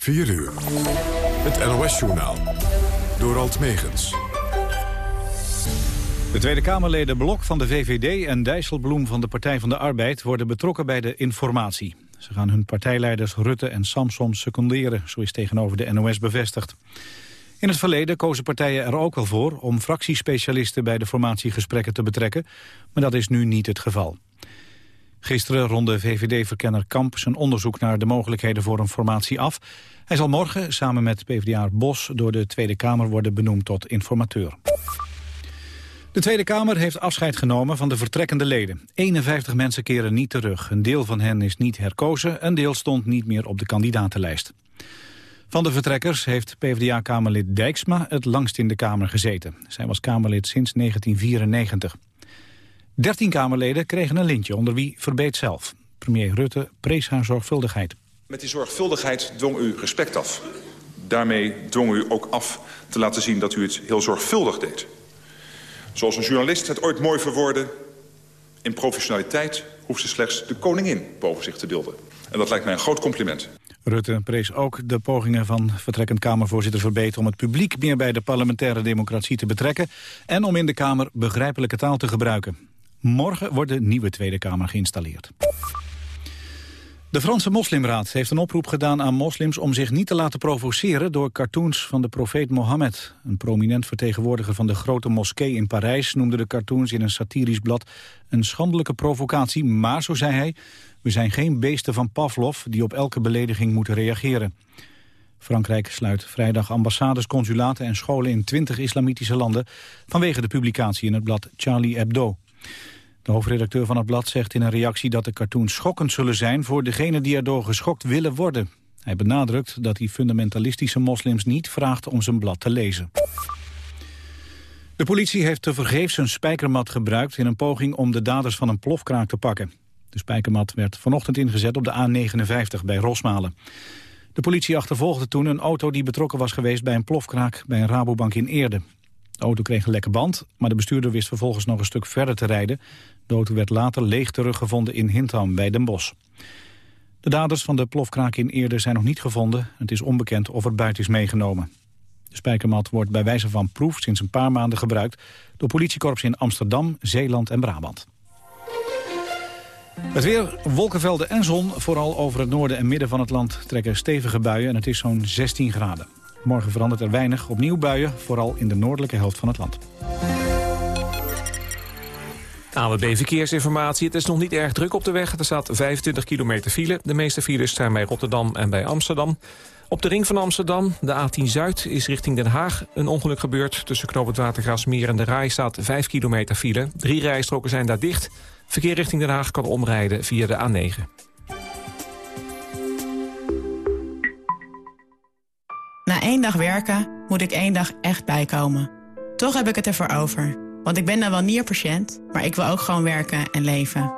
4 uur. Het NOS-journaal. Door Alt Megens. De Tweede Kamerleden Blok van de VVD en Dijsselbloem van de Partij van de Arbeid... worden betrokken bij de informatie. Ze gaan hun partijleiders Rutte en Samson seconderen, zo is tegenover de NOS bevestigd. In het verleden kozen partijen er ook wel voor om fractiespecialisten bij de formatiegesprekken te betrekken, maar dat is nu niet het geval. Gisteren ronde VVD-verkenner Kamp zijn onderzoek naar de mogelijkheden voor een formatie af. Hij zal morgen samen met PvdA Bos door de Tweede Kamer worden benoemd tot informateur. De Tweede Kamer heeft afscheid genomen van de vertrekkende leden. 51 mensen keren niet terug. Een deel van hen is niet herkozen, een deel stond niet meer op de kandidatenlijst. Van de vertrekkers heeft PvdA-kamerlid Dijksma het langst in de Kamer gezeten. Zij was Kamerlid sinds 1994. 13 Kamerleden kregen een lintje, onder wie Verbeet zelf. Premier Rutte prees haar zorgvuldigheid. Met die zorgvuldigheid dwong u respect af. Daarmee dwong u ook af te laten zien dat u het heel zorgvuldig deed. Zoals een journalist het ooit mooi verwoordde... in professionaliteit hoeft ze slechts de koningin boven zich te dulden. En dat lijkt mij een groot compliment. Rutte prees ook de pogingen van vertrekkend Kamervoorzitter Verbeet... om het publiek meer bij de parlementaire democratie te betrekken... en om in de Kamer begrijpelijke taal te gebruiken. Morgen wordt de nieuwe Tweede Kamer geïnstalleerd. De Franse Moslimraad heeft een oproep gedaan aan moslims om zich niet te laten provoceren door cartoons van de profeet Mohammed. Een prominent vertegenwoordiger van de grote moskee in Parijs noemde de cartoons in een satirisch blad een schandelijke provocatie, maar, zo zei hij, we zijn geen beesten van Pavlov die op elke belediging moeten reageren. Frankrijk sluit vrijdag ambassades, consulaten en scholen in 20 islamitische landen vanwege de publicatie in het blad Charlie Hebdo. De hoofdredacteur van het blad zegt in een reactie dat de cartoons schokkend zullen zijn voor degenen die erdoor geschokt willen worden. Hij benadrukt dat hij fundamentalistische moslims niet vraagt om zijn blad te lezen. De politie heeft tevergeefs een spijkermat gebruikt in een poging om de daders van een plofkraak te pakken. De spijkermat werd vanochtend ingezet op de A59 bij Rosmalen. De politie achtervolgde toen een auto die betrokken was geweest bij een plofkraak bij een Rabobank in Eerde. De auto kreeg een lekke band, maar de bestuurder wist vervolgens nog een stuk verder te rijden. De auto werd later leeg teruggevonden in Hintham bij Den Bosch. De daders van de plofkraak in Eerde zijn nog niet gevonden. Het is onbekend of er buiten is meegenomen. De spijkermat wordt bij wijze van proef sinds een paar maanden gebruikt... door politiekorps in Amsterdam, Zeeland en Brabant. Het weer, wolkenvelden en zon. Vooral over het noorden en midden van het land trekken stevige buien... en het is zo'n 16 graden. Morgen verandert er weinig. Opnieuw buien, vooral in de noordelijke helft van het land. AWB Verkeersinformatie. Het is nog niet erg druk op de weg. Er staat 25 kilometer file. De meeste files zijn bij Rotterdam en bij Amsterdam. Op de ring van Amsterdam, de A10 Zuid, is richting Den Haag een ongeluk gebeurd. Tussen Knoop het Watergraafsmeer en de Rai staat 5 kilometer file. Drie rijstroken zijn daar dicht. Verkeer richting Den Haag kan omrijden via de A9. Na één dag werken moet ik één dag echt bijkomen. Toch heb ik het ervoor over. Want ik ben dan wel nierpatiënt, maar ik wil ook gewoon werken en leven.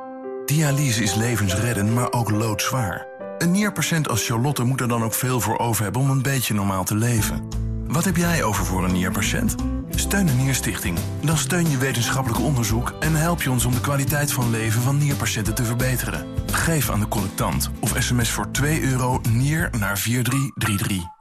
Dialyse is levensreddend, maar ook loodzwaar. Een nierpatiënt als Charlotte moet er dan ook veel voor over hebben om een beetje normaal te leven. Wat heb jij over voor een nierpatiënt? Steun de Nierstichting. Dan steun je wetenschappelijk onderzoek en help je ons om de kwaliteit van leven van nierpatiënten te verbeteren. Geef aan de collectant of sms voor 2 euro nier naar 4333.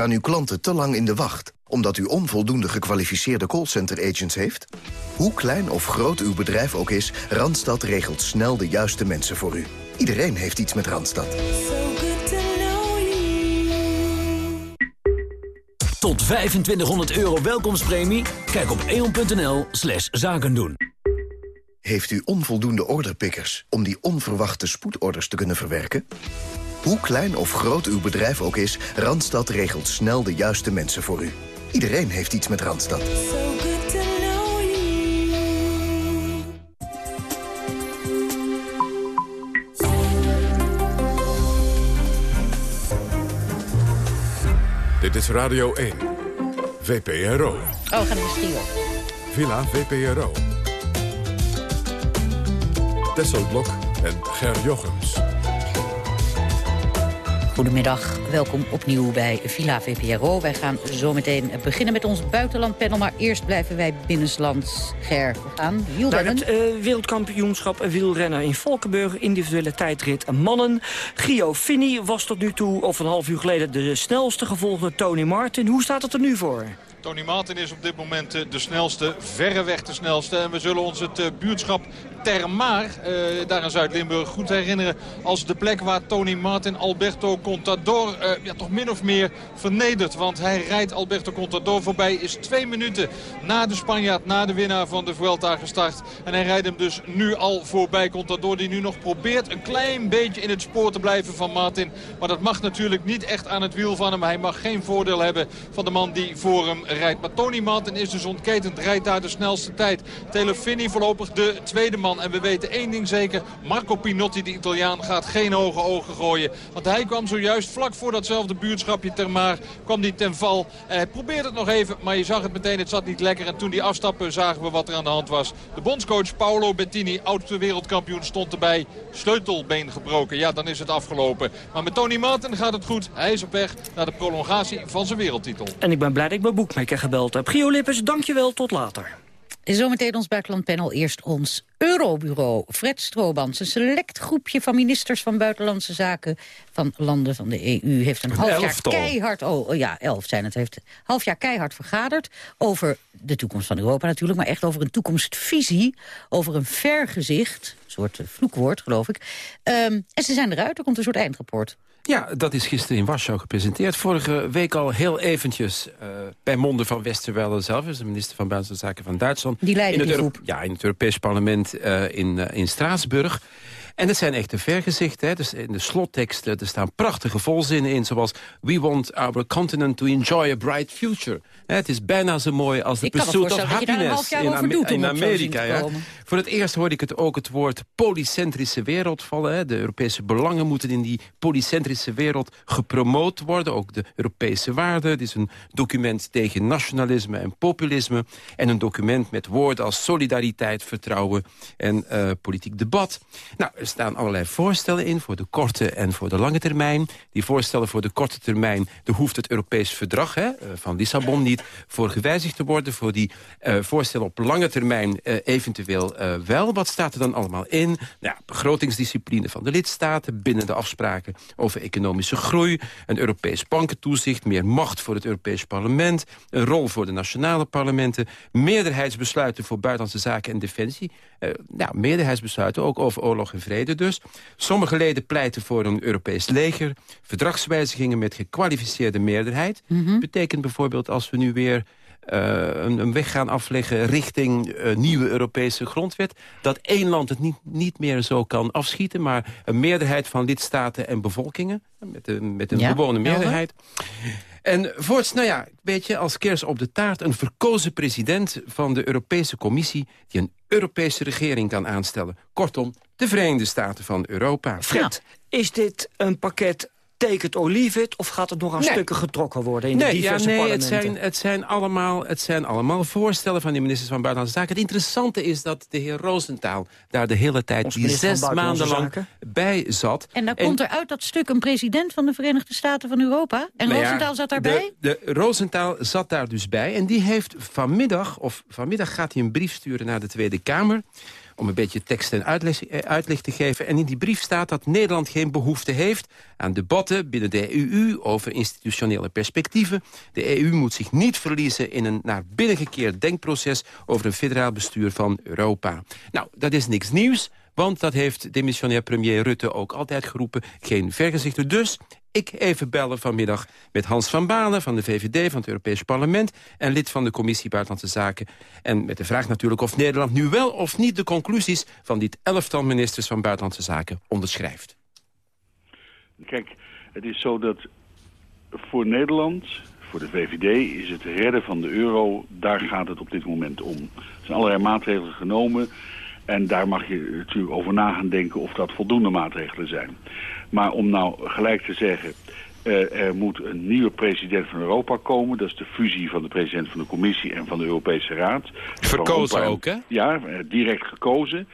Staan uw klanten te lang in de wacht omdat u onvoldoende gekwalificeerde callcenter-agents heeft? Hoe klein of groot uw bedrijf ook is, Randstad regelt snel de juiste mensen voor u. Iedereen heeft iets met Randstad. Tot 2500 euro welkomstpremie? Kijk op eon.nl slash zakendoen. Heeft u onvoldoende orderpickers om die onverwachte spoedorders te kunnen verwerken? Hoe klein of groot uw bedrijf ook is, Randstad regelt snel de juiste mensen voor u. Iedereen heeft iets met Randstad. Dit is Radio 1. VPRO. Oh, we gaan naar de Villa VPRO. Tesselblok en Ger Jochems. Goedemiddag, welkom opnieuw bij Villa VPRO. Wij gaan zo meteen beginnen met ons buitenlandpanel... maar eerst blijven wij binnenlands. Ger, we gaan wielrennen. Naar het uh, wereldkampioenschap wielrennen in Valkenburg... individuele tijdrit mannen. Gio Fini was tot nu toe, of een half uur geleden... de snelste gevolgde Tony Martin. Hoe staat het er nu voor? Tony Martin is op dit moment eh, de snelste, verreweg de snelste. En we zullen ons het eh, buurtschap Termaar, uh, daar in Zuid-Limburg, goed herinneren... als de plek waar Tony Martin Alberto Contador uh, ja, toch min of meer vernedert. Want hij rijdt Alberto Contador voorbij, is twee minuten na de Spanjaard... na de winnaar van de Vuelta gestart. En hij rijdt hem dus nu al voorbij. Contador die nu nog probeert een klein beetje in het spoor te blijven van Martin. Maar dat mag natuurlijk niet echt aan het wiel van hem. Hij mag geen voordeel hebben van de man die voor hem rijdt. Maar Tony Martin is dus ontketend, rijdt daar de snelste tijd. Telefini voorlopig de tweede man. En we weten één ding zeker. Marco Pinotti, de Italiaan, gaat geen hoge ogen gooien. Want hij kwam zojuist vlak voor datzelfde buurtschapje Termaar. kwam hij ten val. hij probeerde het nog even, maar je zag het meteen. Het zat niet lekker. En toen die afstappen zagen we wat er aan de hand was. De bondscoach Paolo Bettini, oudste wereldkampioen, stond erbij. Sleutelbeen gebroken. Ja, dan is het afgelopen. Maar met Tony Martin gaat het goed. Hij is op weg naar de prolongatie van zijn wereldtitel. En ik ben blij dat ik mijn boekmaker gebeld heb. Gio Lippes, dankjewel. Tot later. Zometeen ons buitenlandpanel. Eerst ons Eurobureau. Fred Stroobans, een select groepje van ministers van Buitenlandse Zaken... van landen van de EU heeft een, half jaar keihard... Oh, oh, ja, elf zijn het. heeft een half jaar keihard vergaderd over de toekomst van Europa natuurlijk... maar echt over een toekomstvisie, over een vergezicht... een soort vloekwoord, geloof ik. Um, en ze zijn eruit, er komt een soort eindrapport. Ja, dat is gisteren in Warschau gepresenteerd. Vorige week al heel eventjes uh, bij monden van Westerwelle zelf... is de minister van Buitenlandse Zaken van Duitsland. Die leidde die groep. Ja, in het Europees Parlement uh, in, uh, in Straatsburg. En het zijn echte vergezichten. Hè. Dus in de slotteksten er staan prachtige volzinnen in... zoals We want our continent to enjoy a bright future. Het is bijna zo mooi als de pursuit of happiness in, in Amerika. Ja. Voor het eerst hoorde ik het ook het woord polycentrische wereld vallen. Hè. De Europese belangen moeten in die polycentrische wereld gepromoot worden. Ook de Europese waarden. Het is een document tegen nationalisme en populisme. En een document met woorden als solidariteit, vertrouwen en uh, politiek debat. Nou, er staan allerlei voorstellen in voor de korte en voor de lange termijn. Die voorstellen voor de korte termijn, daar hoeft het Europees verdrag hè, van Lissabon niet voor gewijzigd te worden. Voor die uh, voorstellen op lange termijn uh, eventueel wel. Wat staat er dan allemaal in? Nou, begrotingsdiscipline van de lidstaten... binnen de afspraken over economische groei... een Europees bankentoezicht, meer macht voor het Europees parlement... een rol voor de nationale parlementen... meerderheidsbesluiten voor buitenlandse zaken en defensie... Nou, meerderheidsbesluiten, ook over oorlog en vrede dus. Sommige leden pleiten voor een Europees leger. Verdragswijzigingen met gekwalificeerde meerderheid. Mm -hmm. Betekent bijvoorbeeld als we nu weer uh, een, een, weg gaan afleggen richting uh, nieuwe Europese grondwet. Dat één land het niet, niet meer zo kan afschieten... maar een meerderheid van lidstaten en bevolkingen... met, een, met een ja, gewone meerderheid. En voorts, nou ja, weet je, als kers op de taart... een verkozen president van de Europese Commissie... die een Europese regering kan aanstellen. Kortom, de Verenigde Staten van Europa. Fred, is dit een pakket or leave it... of gaat het nog aan nee. stukken getrokken worden in nee, de diverse ja, nee, parlementen? Het zijn, het, zijn allemaal, het zijn allemaal voorstellen van de ministers van Buitenlandse Zaken. Het interessante is dat de heer Roosentaal daar de hele tijd... Ons die zes maanden lang Zaken. bij zat. En dan komt er uit dat stuk een president van de Verenigde Staten van Europa. En Nou ja, Rosenthal zat daarbij? De, de Rosenthal zat daar dus bij. En die heeft vanmiddag, of vanmiddag gaat hij een brief sturen naar de Tweede Kamer om een beetje tekst en uitleg, eh, uitleg te geven. En in die brief staat dat Nederland geen behoefte heeft aan debatten binnen de EU over institutionele perspectieven. De EU moet zich niet verliezen in een naar binnen gekeerd denkproces over een federaal bestuur van Europa. Nou, dat is niks nieuws. Want dat heeft demissionair premier Rutte ook altijd geroepen. Geen vergezichten. Dus ik even bellen vanmiddag met Hans van Balen van de VVD van het Europees Parlement... en lid van de Commissie Buitenlandse Zaken. En met de vraag natuurlijk of Nederland nu wel of niet... de conclusies van dit elftal ministers van Buitenlandse Zaken onderschrijft. Kijk, het is zo dat voor Nederland, voor de VVD... is het redden van de euro, daar gaat het op dit moment om. Er zijn allerlei maatregelen genomen... En daar mag je natuurlijk over na gaan denken of dat voldoende maatregelen zijn. Maar om nou gelijk te zeggen, Uh, er moet een nieuwe president van Europa komen. Dat is de fusie van de president van de commissie en van de Europese Raad. Verkozen ook, hè? Ja, direct gekozen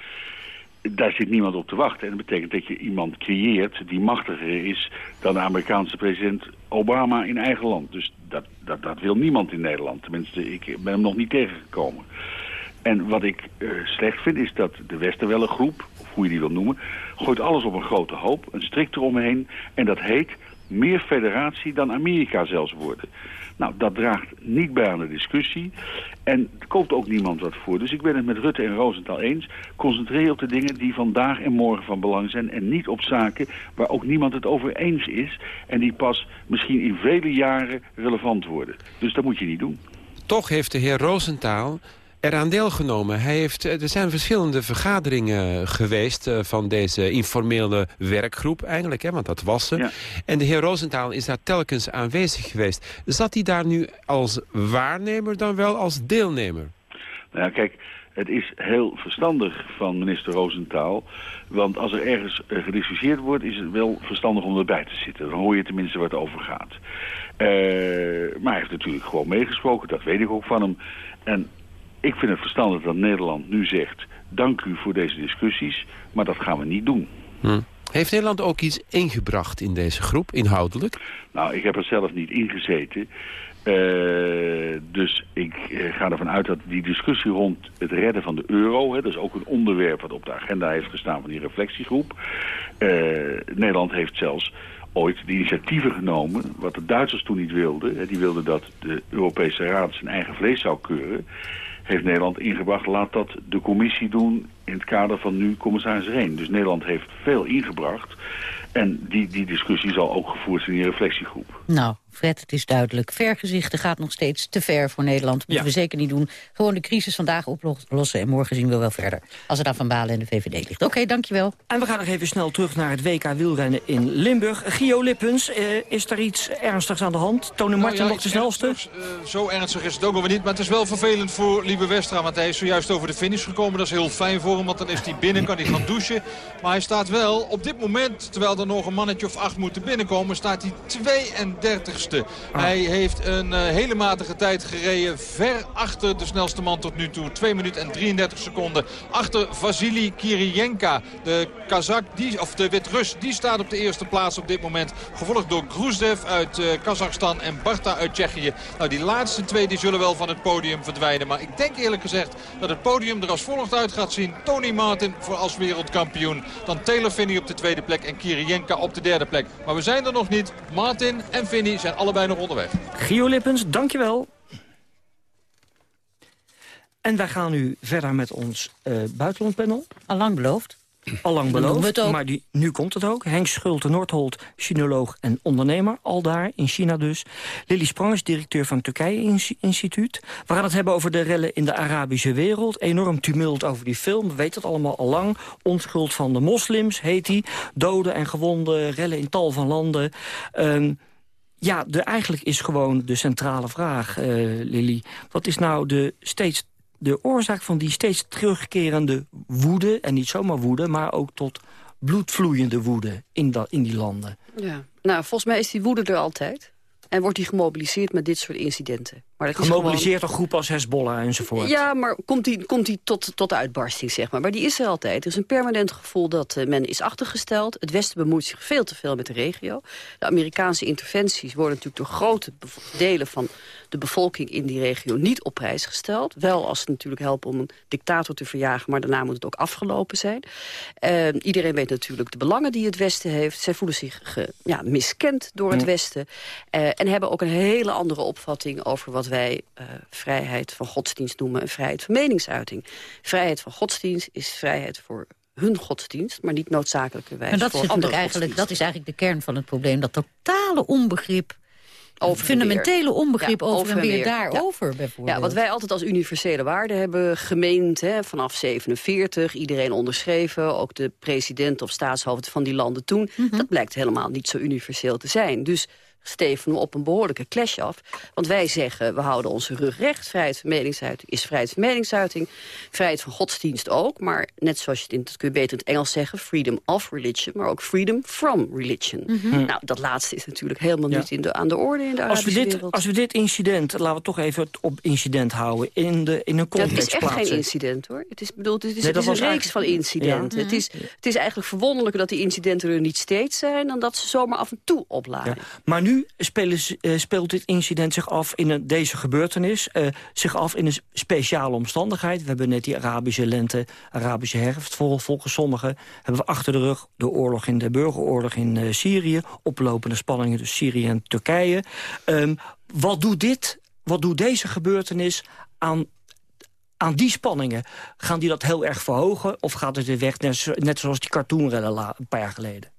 daar zit niemand op te wachten. En dat betekent dat je iemand creëert die machtiger is dan de Amerikaanse president Obama in eigen land. Dus dat, dat, dat wil niemand in Nederland. Tenminste, ik ben hem nog niet tegengekomen. En wat ik uh, slecht vind is dat de Westerwelle groep, of hoe je die wil noemen, gooit alles op een grote hoop, een strik eromheen. En dat heet meer federatie dan Amerika zelfs worden. Nou, dat draagt niet bij aan de discussie. En er koopt ook niemand wat voor. Dus ik ben het met Rutte en Rosenthal eens. Concentreer je op de dingen die vandaag en morgen van belang zijn... en niet op zaken waar ook niemand het over eens is... en die pas misschien in vele jaren relevant worden. Dus dat moet je niet doen. Toch heeft de heer Rosenthal eraan deelgenomen. Hij heeft, eh, er zijn verschillende vergaderingen geweest uh, van deze informele werkgroep eigenlijk, hè, want dat was ze. En de heer Rosenthal is daar telkens aanwezig geweest. Zat hij daar nu als waarnemer dan wel als deelnemer? Nou ja, kijk, het is heel verstandig van minister Rosenthal. Want als er ergens gediscussieerd wordt, is het wel verstandig om erbij te zitten. Dan hoor je tenminste wat over gaat. maar hij heeft natuurlijk gewoon meegesproken, dat weet ik ook van hem. En ik vind het verstandig dat Nederland nu zegt... dank u voor deze discussies, maar dat gaan we niet doen. Hm. Heeft Nederland ook iets ingebracht in deze groep, inhoudelijk? Nou, ik heb er zelf niet ingezeten. Uh, dus ik uh, ga ervan uit dat die discussie rond het redden van de euro... Hè, dat is ook een onderwerp wat op de agenda heeft gestaan van die reflectiegroep. Uh, Nederland heeft zelfs ooit de initiatieven genomen, wat de Duitsers toen niet wilden. Hè, die wilden dat de Europese Raad zijn eigen vlees zou keuren heeft Nederland ingebracht. Laat dat de commissie doen in het kader van nu commissaris Reen. Dus Nederland heeft veel ingebracht. En die, die discussie zal ook gevoerd zijn in die reflectiegroep. Nou, Fred, het is duidelijk. Vergezichten gaat nog steeds te ver voor Nederland. Moeten we zeker niet doen. Gewoon de crisis vandaag oplossen en morgen zien we wel verder. Als het aan Van Balen en de VVD ligt. Oké, dankjewel. En we gaan nog even snel terug naar het WK wielrennen in Limburg. Gio Lippens, eh, is er iets ernstigs aan de hand? Tony nou Martin nog de snelste? uh, zo ernstig is het ook nog niet. Maar het is wel vervelend voor Liebe Westra. Want hij is zojuist over de finish gekomen. Dat is heel fijn voor hem, want dan is hij binnen, kan hij gaan douchen. Maar hij staat wel op dit moment, terwijl er nog een mannetje of acht moeten binnenkomen... staat hij 32ste. Ah. Hij heeft een uh, hele matige tijd gereden. Ver achter de snelste man tot nu toe. 2 minuten en 33 seconden. Achter Vasily Kirienka. De Kazak, die, of de Wit-Rus, die staat op de eerste plaats op dit moment. Gevolgd door Gruzdev uit uh, Kazachstan en Barta uit Tsjechië. Nou, die laatste twee die zullen wel van het podium verdwijnen. Maar ik denk eerlijk gezegd dat het podium er als volgt uit gaat zien. Tony Martin voor als wereldkampioen. Dan Taylor Finney op de tweede plek en Kirienka op de derde plek. Maar we zijn er nog niet. Martin en Finney zijn allebei nog onderweg. Gio Lippens, dankjewel. En wij gaan nu verder met ons uh, buitenlandpanel. Allang beloofd. Allang beloofd, maar die, nu komt het ook. Henk Schulte-Noordholt, sinoloog en ondernemer, al daar in China dus. Lily Sprang directeur van het Turkije-instituut. We gaan het hebben over de rellen in de Arabische wereld. Enorm tumult over die film, we weten het allemaal al lang. Onschuld van de moslims, heet die. Doden en gewonden, rellen in tal van landen. Uh, ja, de, eigenlijk is gewoon de centrale vraag, uh, Lily. Wat is nou de, steeds, de oorzaak van die steeds terugkerende woede... en niet zomaar woede, maar ook tot bloedvloeiende woede in, in die landen? Ja, nou, volgens mij is die woede er altijd. En wordt die gemobiliseerd met dit soort incidenten. Maar dat Gemobiliseerd door groepen als Hezbollah enzovoort. Ja, maar komt die, komt die tot, tot uitbarsting, zeg maar. Maar die is er altijd. Er is een permanent gevoel dat uh, men is achtergesteld. Het Westen bemoeit zich veel te veel met de regio. De Amerikaanse interventies worden natuurlijk door grote delen van de bevolking in die regio niet op prijs gesteld. Wel als het natuurlijk helpen om een dictator te verjagen, maar daarna moet het ook afgelopen zijn. Uh, iedereen weet natuurlijk de belangen die het Westen heeft. Zij voelen zich ge, ja, miskend door het Westen. Uh, en hebben ook een hele andere opvatting over wat wij uh, vrijheid van godsdienst noemen... en vrijheid van meningsuiting. Vrijheid van godsdienst is vrijheid voor hun godsdienst, maar niet noodzakelijkerwijs maar dat voor andere eigenlijk, Dat is eigenlijk de kern van het probleem. Dat totale onbegrip over fundamentele onbegrip over, over, en weer, daarover ja. bijvoorbeeld. Ja, wat wij altijd als universele waarden hebben gemeend... Hè, vanaf 47, iedereen onderschreven... ook de president of staatshoofd van die landen toen... Mhm. dat blijkt helemaal niet zo universeel te zijn. Dus stevenen we op een behoorlijke clash af. Want wij zeggen, we houden onze rug recht. Vrijheid van meningsuiting is vrijheid van meningsuiting. Vrijheid van godsdienst ook. Maar net zoals je het in, dat kun je beter in het Engels zeggen... freedom of religion, maar ook freedom from religion. Mhm. Nou, dat laatste is natuurlijk helemaal niet in de, aan de orde in de als we, Arabische dit, wereld. als we dit incident, laten we het toch even het op incident houden... in, de, in een Dat context is echt plaatsen. geen incident, hoor. Het is, bedoeld, het is, Nee, het dat is een reeks van incidenten. Ja. Het, is, het is eigenlijk verwonderlijk dat die incidenten er niet steeds zijn... dan dat ze zomaar af en toe opladen. Ja. Maar nu eh, speelt dit incident zich af in een, deze gebeurtenis... eh, zich af in een speciale omstandigheid. We hebben net die Arabische lente, Arabische herfst... vol- volgens sommigen hebben we achter de rug de oorlog in de burgeroorlog in eh, Syrië... oplopende spanningen tussen Syrië en Turkije. Ehm, wat doet dit, wat doet deze gebeurtenis aan aan die spanningen, gaan die dat heel erg verhogen... of gaat het weer weg, net, zo- net zoals die cartoonrellen een paar jaar geleden?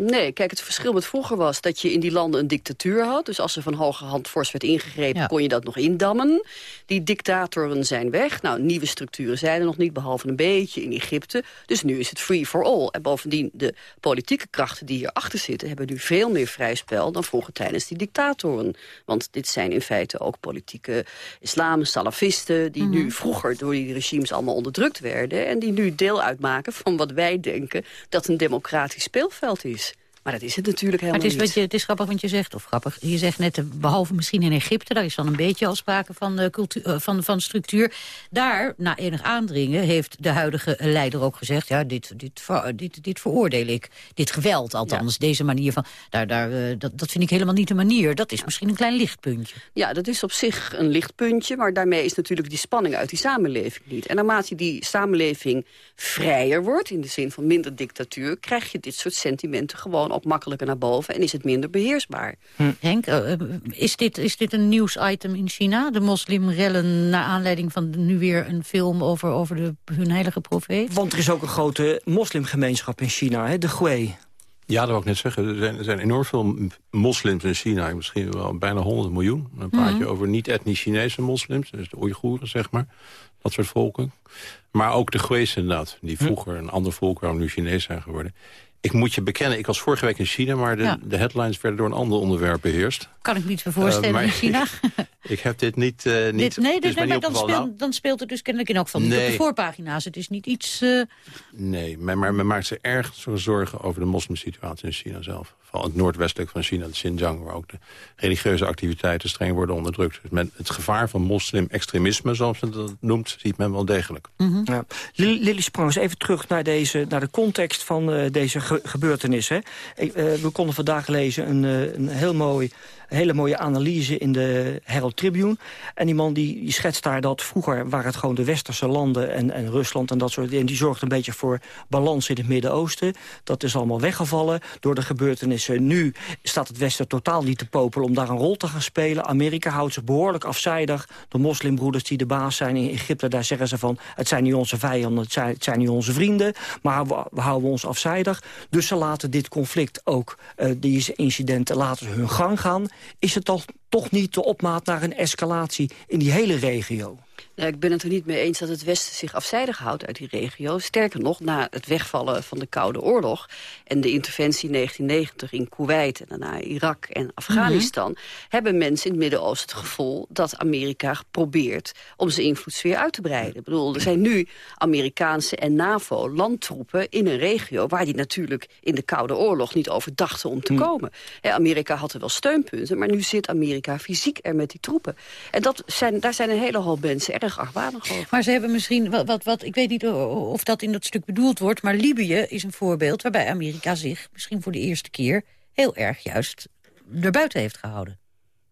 Nee, kijk, het verschil met vroeger was dat je in die landen een dictatuur had. Dus als er van hoge hand fors werd ingegrepen, kon je dat nog indammen. Die dictatoren zijn weg. Nou, nieuwe structuren zijn er nog niet, behalve een beetje in Egypte. Dus nu is het free for all. En bovendien, de politieke krachten die hierachter zitten... hebben nu veel meer vrij spel dan vroeger tijdens die dictatoren. Want dit zijn in feite ook politieke islam, salafisten... die nu vroeger door die regimes allemaal onderdrukt werden... en die nu deel uitmaken van wat wij denken dat een democratisch speelveld is. Maar dat is het natuurlijk Maar helemaal het is, niet. wat je, het is grappig wat je zegt, of grappig. Je zegt net, eh, behalve misschien in Egypte, daar is dan een beetje al sprake van, eh, cultuur, eh, van, van structuur. Daar, na enig aandringen, heeft de huidige leider ook gezegd... ja, dit, dit, dit, dit veroordeel ik. Dit geweld althans, deze manier van... Daar, daar, dat, dat vind ik helemaal niet de manier. Dat is misschien een klein lichtpuntje. Ja, dat is op zich een lichtpuntje, maar daarmee is natuurlijk die spanning uit die samenleving niet. En naarmate die samenleving vrijer wordt, in de zin van minder dictatuur, krijg je dit soort sentimenten gewoon ook makkelijker naar boven en is het minder beheersbaar. Henk, eh, is, dit, is dit een nieuwsitem in China? De moslimrellen naar aanleiding van nu weer een film over, over de, hun heilige profeet? Want er is ook een grote moslimgemeenschap in China, hè, de Hui. Ja, dat wil ik net zeggen. Er zijn, er zijn enorm veel moslims in China. Misschien wel bijna 100 miljoen. Dan praat je Mhm. over niet-etnisch Chinese moslims. Dus de Oeigoeren, zeg maar. Dat soort volken. Maar ook de Gui's inderdaad. Die vroeger een ander volk waren, nu Chinees zijn geworden. Ik moet je bekennen, ik was vorige week in China... maar de, Ja. de headlines werden door een ander onderwerp beheerst. Kan ik me niet voorstellen Eh, maar in China. Ik heb dit niet... eh, niet Dit, nee, dit, is nee me niet maar dan dan speelt het dus kennelijk in elk geval niet op Nee. de voorpagina's. Het is niet iets... eh, Nee, maar, maar men maakt zich erg zorgen over de moslimsituatie in China zelf. Vooral het noordwestelijk van China, de Xinjiang... waar ook de religieuze activiteiten streng worden onderdrukt. Dus men, het gevaar van moslim-extremisme, zoals men dat noemt... ziet men wel degelijk. Ja. Lil- Lily Sprangers, even terug naar, deze, naar de context van eh, deze ge gebeurtenis. Hè. Ik, eh, we konden vandaag lezen een, eh, een heel mooi, hele mooie analyse in de Herald Tribune. En die man die, schetst daar dat vroeger waren het gewoon de westerse landen... en, en Rusland en dat soort dingen. Die zorgden een beetje voor balans in het Midden-Oosten. Dat is allemaal weggevallen door de gebeurtenissen. Nu staat het Westen totaal niet te popelen om daar een rol te gaan spelen. Amerika houdt zich behoorlijk afzijdig. De moslimbroeders die de baas zijn in Egypte, daar zeggen ze van... het zijn niet onze vijanden, het zijn, het zijn niet onze vrienden. Maar we, we houden ons afzijdig. Dus ze laten dit conflict ook, eh, deze incidenten, laten hun gang gaan. Is het toch, toch niet de opmaat naar een escalatie in die hele regio? Ja, ik ben het er niet mee eens dat het Westen zich afzijdig houdt uit die regio. Sterker nog, na het wegvallen van de Koude Oorlog... en de interventie in 1990 in Kuwait en daarna Irak en Afghanistan... hebben mensen in het Midden-Oosten het gevoel dat Amerika probeert... om zijn invloedssfeer uit te breiden. Ik bedoel, er zijn nu Amerikaanse en NAVO-landtroepen in een regio... waar die natuurlijk in de Koude Oorlog niet over dachten om te komen. Hè, Amerika had er wel steunpunten, maar nu zit Amerika fysiek er met die troepen. En dat zijn, daar zijn een hele hoop mensen erg Maar ze hebben misschien, wat, wat, wat, ik weet niet of dat in dat stuk bedoeld wordt... maar Libië is een voorbeeld waarbij Amerika zich misschien voor de eerste keer... heel erg juist erbuiten heeft gehouden.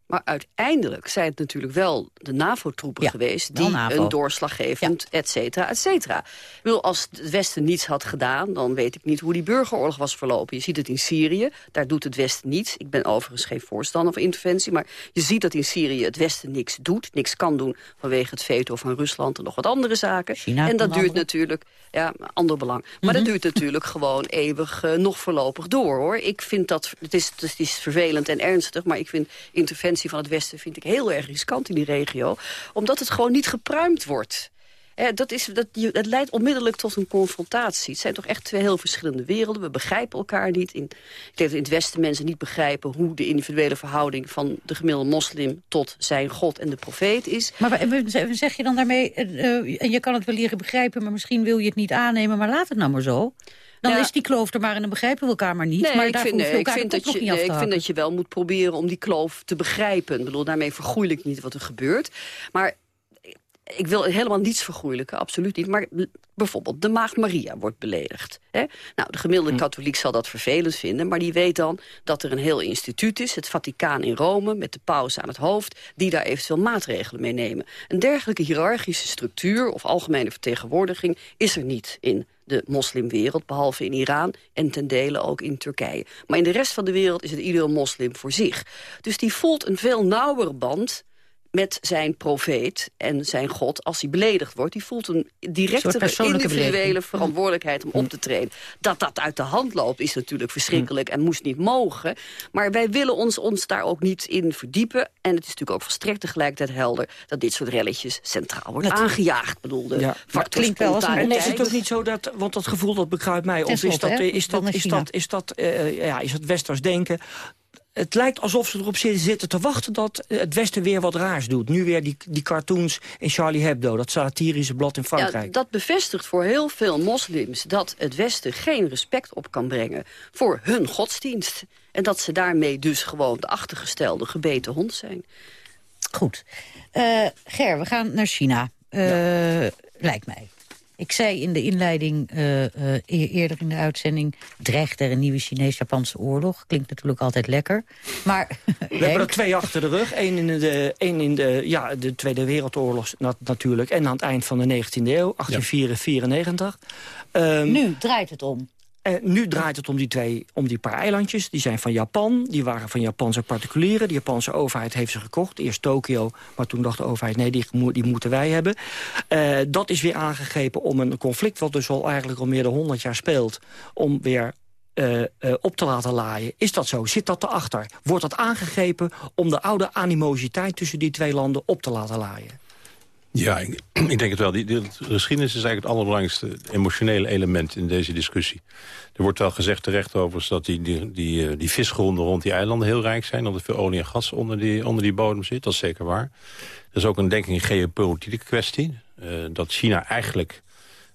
Maar uiteindelijk zijn het natuurlijk wel de NAVO-troepen geweest... die NAVO. een doorslaggevend, et cetera, et cetera. Ik bedoel, als het Westen niets had gedaan... dan weet ik niet hoe die burgeroorlog was verlopen. Je ziet het in Syrië, daar doet het Westen niets. Ik ben overigens geen voorstander van interventie... maar je ziet dat in Syrië het Westen niks doet, niks kan doen... vanwege het veto van Rusland en nog wat andere zaken. China en dat duurt andere. natuurlijk, ja, ander belang. Maar dat duurt natuurlijk gewoon eeuwig eh, nog voorlopig door, hoor. Ik vind dat, het is, het is vervelend en ernstig... maar ik vind interventie van het Westen vind ik heel erg riskant in die regio. Omdat het gewoon niet gepruimd wordt. Eh, dat, is, dat, het leidt onmiddellijk tot een confrontatie. Het zijn toch echt twee heel verschillende werelden. We begrijpen elkaar niet. In, ik denk dat in het Westen mensen niet begrijpen... hoe de individuele verhouding van de gemiddelde moslim... tot zijn God en de profeet is. Maar zeg je dan daarmee... Uh, en je kan het wel leren begrijpen, maar misschien wil je het niet aannemen... maar laat het nou maar zo. Dan is die kloof er maar en dan begrijpen we elkaar maar niet. Nee, maar ik vind, ik vind dat je, nee, ik vind dat je wel moet proberen om die kloof te begrijpen. Ik bedoel, daarmee vergoeilijk niet wat er gebeurt. Maar ik wil helemaal niets vergoeilijken, absoluut niet. Maar bijvoorbeeld de maagd Maria wordt beledigd. Hè? Nou, de gemiddelde hm. katholiek zal dat vervelend vinden... maar die weet dan dat er een heel instituut is... het Vaticaan in Rome, met de paus aan het hoofd... die daar eventueel maatregelen mee nemen. Een dergelijke hiërarchische structuur of algemene vertegenwoordiging... is er niet in de moslimwereld, behalve in Iran en ten dele ook in Turkije. Maar in de rest van de wereld is het iedere moslim voor zich. Dus die voelt een veel nauwere band met zijn profeet en zijn God als hij beledigd wordt. Die voelt een directe individuele verantwoordelijkheid om op te treden. Dat dat uit de hand loopt is natuurlijk verschrikkelijk en moest niet mogen. Maar wij willen ons, ons daar ook niet in verdiepen. En het is natuurlijk ook volstrekt tegelijkertijd helder... dat dit soort relletjes centraal wordt aangejaagd. Bedoelde ja. klinkt wel als En is het ook niet zo dat, want dat gevoel dat bekruipt mij... of is dat, is dat, is dat, is dat, uh, ja, is dat westers denken het lijkt alsof ze erop zitten te wachten dat het Westen weer wat raars doet. Nu weer die, die cartoons in Charlie Hebdo, dat satirische blad in Frankrijk. Ja, dat bevestigt voor heel veel moslims dat het Westen geen respect op kan brengen voor hun godsdienst. En dat ze daarmee dus gewoon de achtergestelde gebeten hond zijn. Goed. Uh, Ger, we gaan naar China. Uh, Lijkt mij. Ik zei in de inleiding uh, uh, eerder in de uitzending... dreigt er een nieuwe Chinees-Japanse oorlog. Klinkt natuurlijk altijd lekker. Maar, We hebben er twee achter de rug. Eén in de, één in de, ja, de Tweede Wereldoorlog natuurlijk. En aan het eind van de 19e eeuw, 1894. Ja. Um, nu draait het om. En eh, nu draait het om die, twee, om die paar eilandjes. Die zijn van Japan. Die waren van Japanse particulieren. De Japanse overheid heeft ze gekocht. Eerst Tokio, maar toen dacht de overheid... nee, die, die moeten wij hebben. Uh, dat is weer aangegrepen om een conflict... wat dus al eigenlijk al meer dan 100 jaar speelt... om weer uh, op te laten laaien. Is dat zo? Zit dat erachter? Wordt dat aangegrepen om de oude animositeit tussen die twee landen op te laten laaien? Ja, ik, denk het wel. Die, die, geschiedenis is eigenlijk het allerbelangrijkste emotionele element in deze discussie. Er wordt wel gezegd terecht overigens dat die, die, die, eh, die visgronden rond die eilanden heel rijk zijn. Dat er veel olie en gas onder die, onder die bodem zit. Dat is zeker waar. Er is ook een denk ik geopolitieke kwestie. Uh, dat China eigenlijk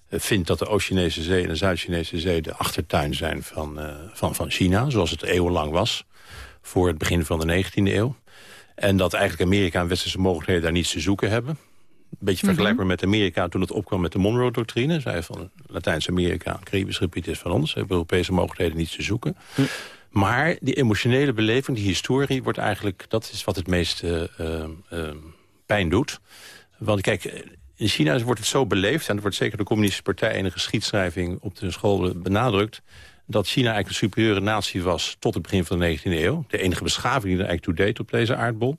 uh, vindt dat de Oost-Chinese Zee en de Zuid-Chinese Zee... de achtertuin zijn van, van, van China, zoals het eeuwenlang was. Voor het begin van de 19e eeuw. En dat eigenlijk Amerika en westerse mogelijkheden daar niets te zoeken hebben. Een beetje vergelijkbaar met Amerika toen het opkwam met de Monroe-doctrine. Zij van Latijns-Amerika, Caribisch gebied is van ons. Hebben Europese mogelijkheden niets te zoeken. Hm. Maar die emotionele beleving, die historie, wordt eigenlijk... dat is wat het meest uh, uh, pijn doet. Want kijk, in China wordt het zo beleefd... en er wordt zeker de communistische partij... in een geschiedschrijving op de school benadrukt dat China eigenlijk een superieure natie was tot het begin van de 19e eeuw. De enige beschaving die er eigenlijk toe deed op deze aardbol.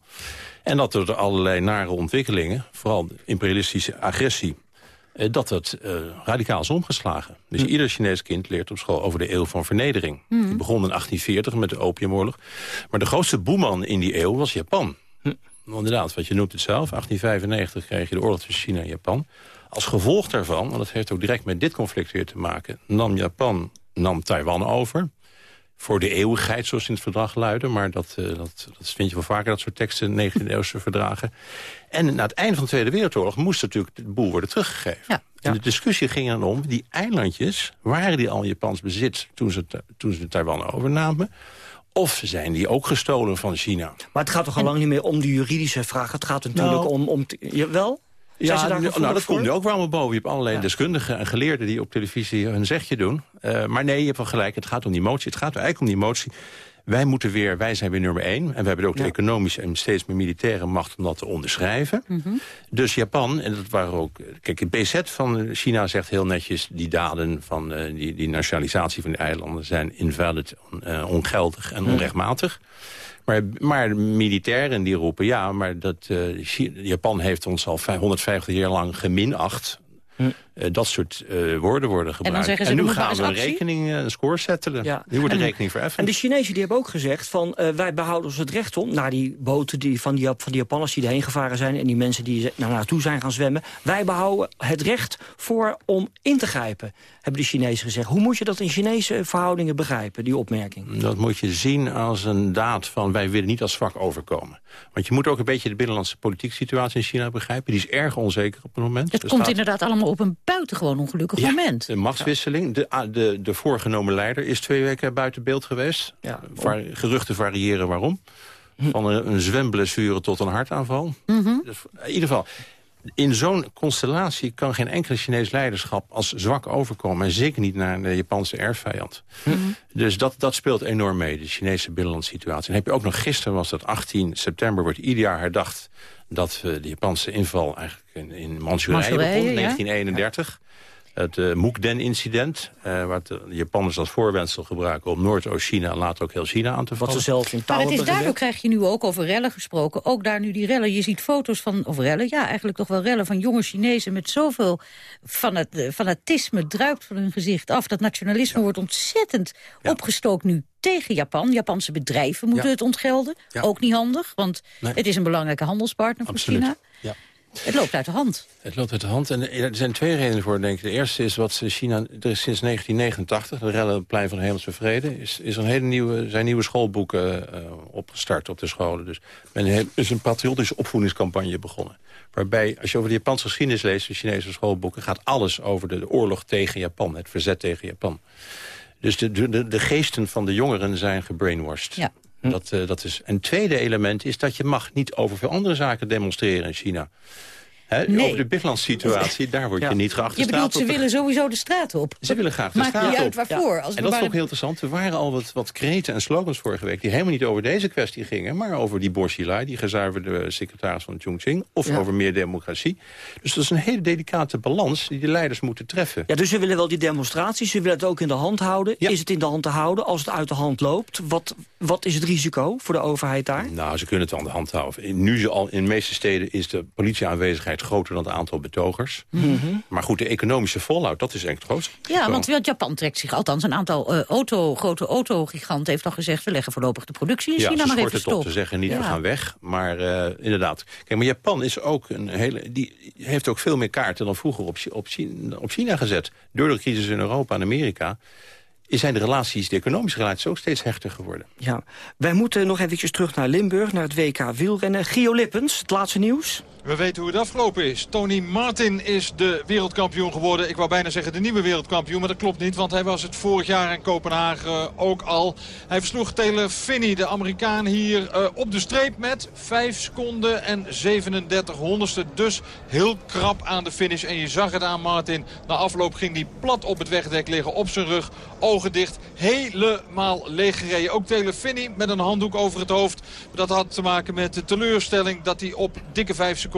En dat er allerlei nare ontwikkelingen, vooral imperialistische agressie... Eh, dat het uh, radicaal is omgeslagen. Dus hm. ieder Chinees kind leert op school over de eeuw van vernedering. Hm. Die begon in 1840 met de opiumoorlog. Maar de grootste boeman in die eeuw was Japan. Hm. Inderdaad, wat je noemt het zelf. 1895 kreeg je de oorlog tussen China en Japan. Als gevolg daarvan, want dat heeft ook direct met dit conflict weer te maken... nam Japan nam Taiwan over voor de eeuwigheid, zoals in het verdrag luiden. Maar dat, uh, dat, dat vind je wel vaker, dat soort teksten in 19e-eeuwse verdragen. En na het einde van de Tweede Wereldoorlog moest natuurlijk de boel worden teruggegeven. Ja. En de discussie ging dan om, die eilandjes, waren die al Japans bezit toen ze, toen ze Taiwan overnamen? Of zijn die ook gestolen van China? Maar het gaat toch al lang niet meer om de juridische vraag. Het gaat natuurlijk nou, om... om wel? Ja, nou, dat komt nu ook wel allemaal boven. Je hebt allerlei deskundigen en geleerden die op televisie hun zegje doen. Uh, maar nee, je hebt wel gelijk. Het gaat om die motie. Het gaat eigenlijk om die motie. Wij moeten weer, wij zijn weer nummer één. En we hebben ook de economische en steeds meer militaire macht om dat te onderschrijven. Mm -hmm. Dus Japan, en dat waren ook... Kijk, het BZ van China zegt heel netjes... die daden van uh, die, die nationalisatie van de eilanden zijn invalid, uh, ongeldig en onrechtmatig. Maar, maar militairen die roepen, ja, maar dat, uh, Japan heeft ons al 150 jaar lang geminacht. Hm. Uh, dat soort uh, woorden worden gebruikt. En, en nu gaan we een rekening, een score settelen. Ja. Nu wordt de rekening vereffend. En de Chinezen die hebben ook gezegd van wij behouden ons het recht om... naar die boten die, van, die, van die Japanners die erheen gevaren zijn... en die mensen die naar naartoe zijn gaan zwemmen. Wij behouden het recht voor om in te grijpen, hebben de Chinezen gezegd. Hoe moet je dat in Chinese verhoudingen begrijpen, die opmerking? Dat moet je zien als een daad van wij willen niet als zwak overkomen. Want je moet ook een beetje de binnenlandse politieke situatie in China begrijpen. Die is erg onzeker op het moment. Het komt inderdaad allemaal op een buitengewoon ongelukkig ja, moment. De machtswisseling. De, ah, de, de voorgenomen leider is twee weken buiten beeld geweest. Ja. geruchten variëren waarom. Hm. Van een, een zwemblessure tot een hartaanval. Mm dus, in ieder geval, in zo'n constellatie kan geen enkele Chinees leiderschap als zwak overkomen. En zeker niet naar de Japanse erfvijand. Mhm. Dus dat, dat speelt enorm mee, de Chinese binnenlandssituatie. En heb je ook nog gisteren, was dat 18 september, wordt ieder jaar herdacht... dat uh, de Japanse inval eigenlijk in, in Manchurije begon, 1931 het uh, Mukden-incident... Uh, wat de Japanners als voorwendsel gebruiken om Noordoost-China... en later ook heel China aan te vallen. Wat ze zelf in Maar het is daardoor krijg je nu ook over rellen gesproken. Ook daar nu die rellen. Je ziet foto's van, of rellen, ja, eigenlijk toch wel rellen... van jonge Chinezen met zoveel van het, fanatisme druipt van hun gezicht af. Dat nationalisme wordt ontzettend ja. opgestookt nu tegen Japan. Japanse bedrijven moeten ja. het ontgelden. Ook niet handig, want nee. het is een belangrijke handelspartner voor Absoluut. China. Ja. Het loopt uit de hand. Het loopt uit de hand. En er zijn twee redenen voor, denk ik. De eerste is wat China... Er is sinds 1989, de Rellenplein van de Hemelse Vrede... Is, is een hele nieuwe, zijn nieuwe schoolboeken uh, opgestart op de scholen. Dus men is een patriotische opvoedingscampagne begonnen. Waarbij, als je over de Japanse geschiedenis leest... de Chinese schoolboeken, gaat alles over de, de oorlog tegen Japan. Het verzet tegen Japan. Dus de, de, de geesten van de jongeren zijn gebrainwashed. Ja. Dat, uh, dat is. En het tweede element is dat je mag niet over veel andere zaken demonstreren in China. He, nee. Over de binnenlandssituatie, daar word je ja. niet geacht Je bedoelt, ze willen sowieso de straat op. Ze willen graag de Maakt straat niet op. uit waarvoor. Als en dat is ook heel interessant. Er waren al wat, wat kreten en slogans vorige week... die helemaal niet over deze kwestie gingen... maar over die Bo Xilai, die gezuiverde secretaris van Chongqing... of ja. over meer democratie. Dus dat is een hele delicate balans die de leiders moeten treffen. Ja, dus ze willen wel die demonstraties, ze willen het ook in de hand houden. Ja. Is het in de hand te houden als het uit de hand loopt? Wat, wat is het risico voor de overheid daar? Nou, ze kunnen het aan de hand houden. In, nu al in de meeste steden is de politieaanwezigheid groter dan het aantal betogers. Mm -hmm. Maar goed, de economische fallout, dat is echt groot. Ja, want Japan trekt zich althans een aantal uh, auto, grote autogiganten... heeft al gezegd, we leggen voorlopig de productie in ja, China maar even stop. Ja, ze zeggen niet, ja. we gaan weg. Maar uh, inderdaad. Kijk, maar Japan is ook een hele, die heeft ook veel meer kaarten dan vroeger op, op, China, op China gezet. Door de crisis in Europa en Amerika zijn de relaties, de economische relaties ook steeds hechter geworden. Ja, wij moeten nog eventjes terug naar Limburg, naar het WK wielrennen. Gio Lippens, het laatste nieuws. We weten hoe het afgelopen is. Tony Martin is de wereldkampioen geworden. Ik wou bijna zeggen de nieuwe wereldkampioen, maar dat klopt niet. Want hij was het vorig jaar in Kopenhagen ook al. Hij versloeg Taylor Finney, de Amerikaan, hier uh, op de streep met 5 seconden en 37 honderdste. Dus heel krap aan de finish. En je zag het aan Martin. Na afloop ging hij plat op het wegdek liggen, op zijn rug, ogen dicht. Helemaal leeggereden. Ook Taylor Finney met een handdoek over het hoofd. Dat had te maken met de teleurstelling dat hij op dikke 5 seconden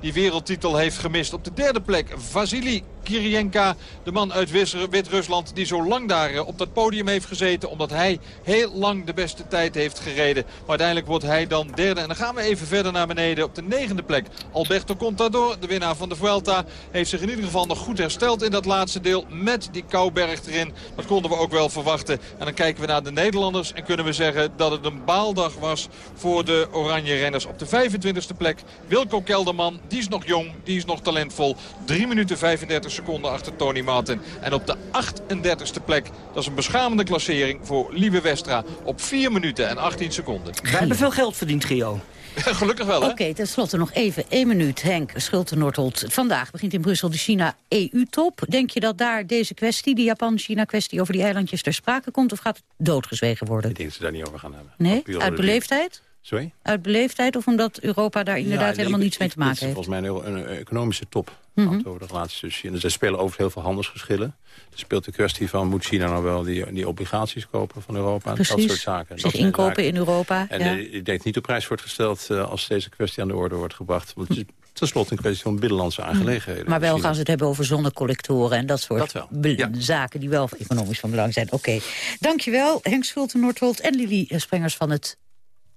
die wereldtitel heeft gemist. Op de derde plek Vasily Kirienka, de man uit Wit-Rusland... die zo lang daar op dat podium heeft gezeten... omdat hij heel lang de beste tijd heeft gereden. Maar uiteindelijk wordt hij dan derde. En dan gaan we even verder naar beneden op de negende plek. Alberto Contador, de winnaar van de Vuelta... heeft zich in ieder geval nog goed hersteld in dat laatste deel... met die Kouberg erin. Dat konden we ook wel verwachten. En dan kijken we naar de Nederlanders... en kunnen we zeggen dat het een baaldag was voor de Oranje Renners. Op de 25e plek Wilco Kelderman, die is nog jong, die is nog talentvol. 3 minuten 35 seconden achter Tony Martin. En op de 38e plek, dat is een beschamende klassering voor Liebe Westra. Op 4 minuten en 18 seconden. Wij hebben veel geld verdiend, Gio. Gelukkig wel, hè? Oké, okay, tenslotte nog even één minuut. Henk Schulte-Noordholt. Vandaag begint in Brussel de China-EU-top. Denk je dat daar deze kwestie, die Japan-China-kwestie... over die eilandjes ter sprake komt of gaat het doodgezwegen worden? Ik denk dat ze daar niet over gaan hebben. Nee? Uit beleefdheid? Sorry? Uit beleefdheid of omdat Europa daar inderdaad ja, helemaal ik, niets mee te maken heeft? volgens mij een, economische top mm -hmm. over de relaties tussen China. Dus er spelen over heel veel handelsgeschillen. Er speelt de kwestie van, moet China nou wel die, die obligaties kopen van Europa? Precies. Dat soort zaken. Zich inkopen zaken. in Europa. En ja. uh, ik denk niet op prijs wordt gesteld uh, als deze kwestie aan de orde wordt gebracht. Want het is tenslotte een kwestie van binnenlandse aangelegenheden. Maar wel gaan ze het hebben over zonnecollectoren en dat soort dat ja. zaken die wel economisch van belang zijn. Oké, okay. dankjewel Henk Schulte-Noordholt en Lili Sprengers van het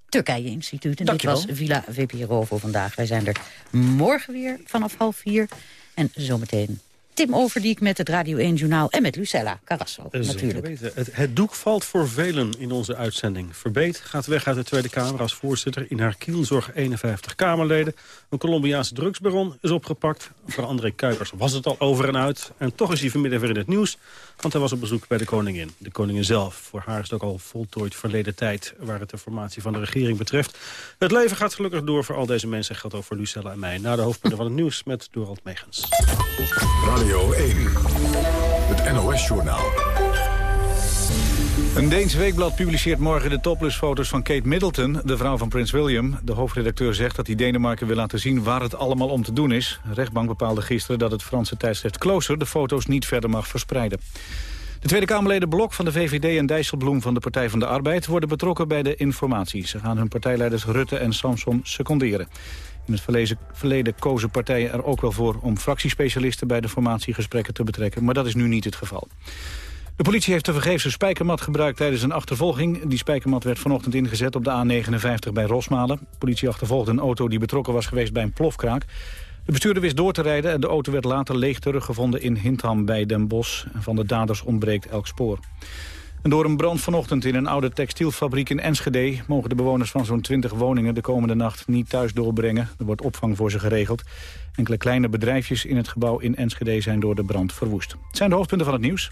Turkije-instituut. En Dankjewel. dit was Villa VPRO voor vandaag. Wij zijn er morgen weer vanaf half vier. En zometeen Tim Overdiek met het Radio 1 Journaal en met Lucella Carrasso natuurlijk. Het, het, doek valt voor velen in onze uitzending. Verbeet gaat weg uit de Tweede Kamer als voorzitter. In haar kielzorg 51 Kamerleden. Een Colombiaanse drugsbaron is opgepakt. Voor André Kuipers was het al over en uit. En toch is hij vanmiddag weer in het nieuws. Want hij was op bezoek bij de koningin. De koningin zelf. Voor haar is het ook al voltooid verleden tijd... waar het de formatie van de regering betreft. Het leven gaat gelukkig door voor al deze mensen. Geldt ook voor Lucella en mij. Na de hoofdpunten van het nieuws met Dorald Megens. Radio 1. Het NOS-journaal. Een Deens weekblad publiceert morgen de toplessfoto's van Kate Middleton, de vrouw van prins William. De hoofdredacteur zegt dat hij Denemarken wil laten zien waar het allemaal om te doen is. De rechtbank bepaalde gisteren dat het Franse tijdschrift Closer de foto's niet verder mag verspreiden. De Tweede Kamerleden Blok van de VVD en Dijsselbloem van de Partij van de Arbeid worden betrokken bij de informatie. Ze gaan hun partijleiders Rutte en Samson seconderen. In het verleden kozen partijen er ook wel voor om fractiespecialisten bij de formatiegesprekken te betrekken, maar dat is nu niet het geval. De politie heeft tevergeefs een spijkermat gebruikt tijdens een achtervolging. Die spijkermat werd vanochtend ingezet op de A59 bij Rosmalen. De politie achtervolgde een auto die betrokken was geweest bij een plofkraak. De bestuurder wist door te rijden en de auto werd later leeg teruggevonden in Hintham bij Den Bosch. Van de daders ontbreekt elk spoor. En door een brand vanochtend in een oude textielfabriek in Enschede... mogen de bewoners van zo'n 20 woningen de komende nacht niet thuis doorbrengen. Er wordt opvang voor ze geregeld. Enkele kleine bedrijfjes in het gebouw in Enschede zijn door de brand verwoest. Het zijn de hoofdpunten van het nieuws.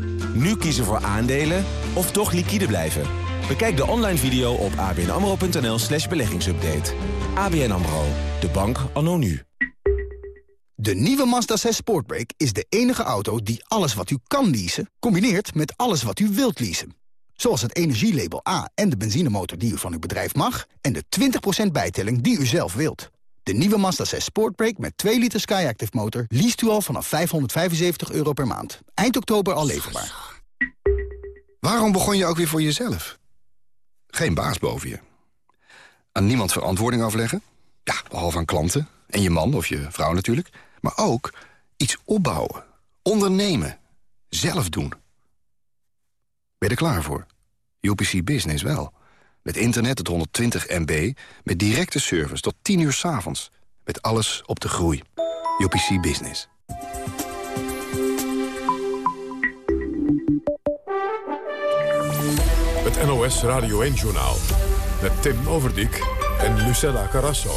Nu kiezen voor aandelen of toch liquide blijven. Bekijk de online video op abnamro.nl slash beleggingsupdate. ABN AMRO, de bank anno nu. De nieuwe Mazda 6 Sportbrake is de enige auto die alles wat u kan leasen... combineert met alles wat u wilt leasen. Zoals het energielabel A en de benzinemotor die u van uw bedrijf mag... en de 20% bijtelling die u zelf wilt. De nieuwe Mazda 6 Sportbrake met 2 liter Skyactiv motor... liest u al vanaf 575 euro per maand. Eind oktober al leverbaar. Waarom begon je ook weer voor jezelf? Geen baas boven je. Aan niemand verantwoording afleggen? Ja, behalve aan klanten. En je man of je vrouw natuurlijk. Maar ook iets opbouwen. Ondernemen. Zelf doen. Ben je er klaar voor? UPC Business wel. Met internet tot 120 MB, met directe service tot 10 uur s avonds. Met alles op de groei. UPC Business. Het NOS Radio 1-journaal. Met Tim Overdijk en Lucella Carasso.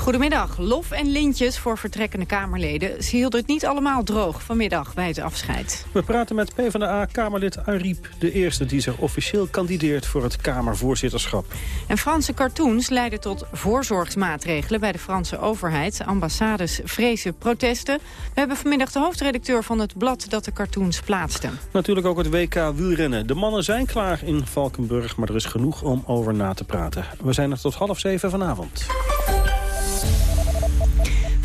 Goedemiddag. Lof en lintjes voor vertrekkende Kamerleden. Ze hielden het niet allemaal droog vanmiddag bij het afscheid. We praten met PvdA-Kamerlid Ariep, de eerste die zich officieel kandideert voor het Kamervoorzitterschap. En Franse cartoons leiden tot voorzorgsmaatregelen bij de Franse overheid. Ambassades vrezen protesten. We hebben vanmiddag de hoofdredacteur van het blad dat de cartoons plaatste. Natuurlijk ook het WK wielrennen. De mannen zijn klaar in Valkenburg, maar er is genoeg om over na te praten. We zijn er tot half zeven vanavond.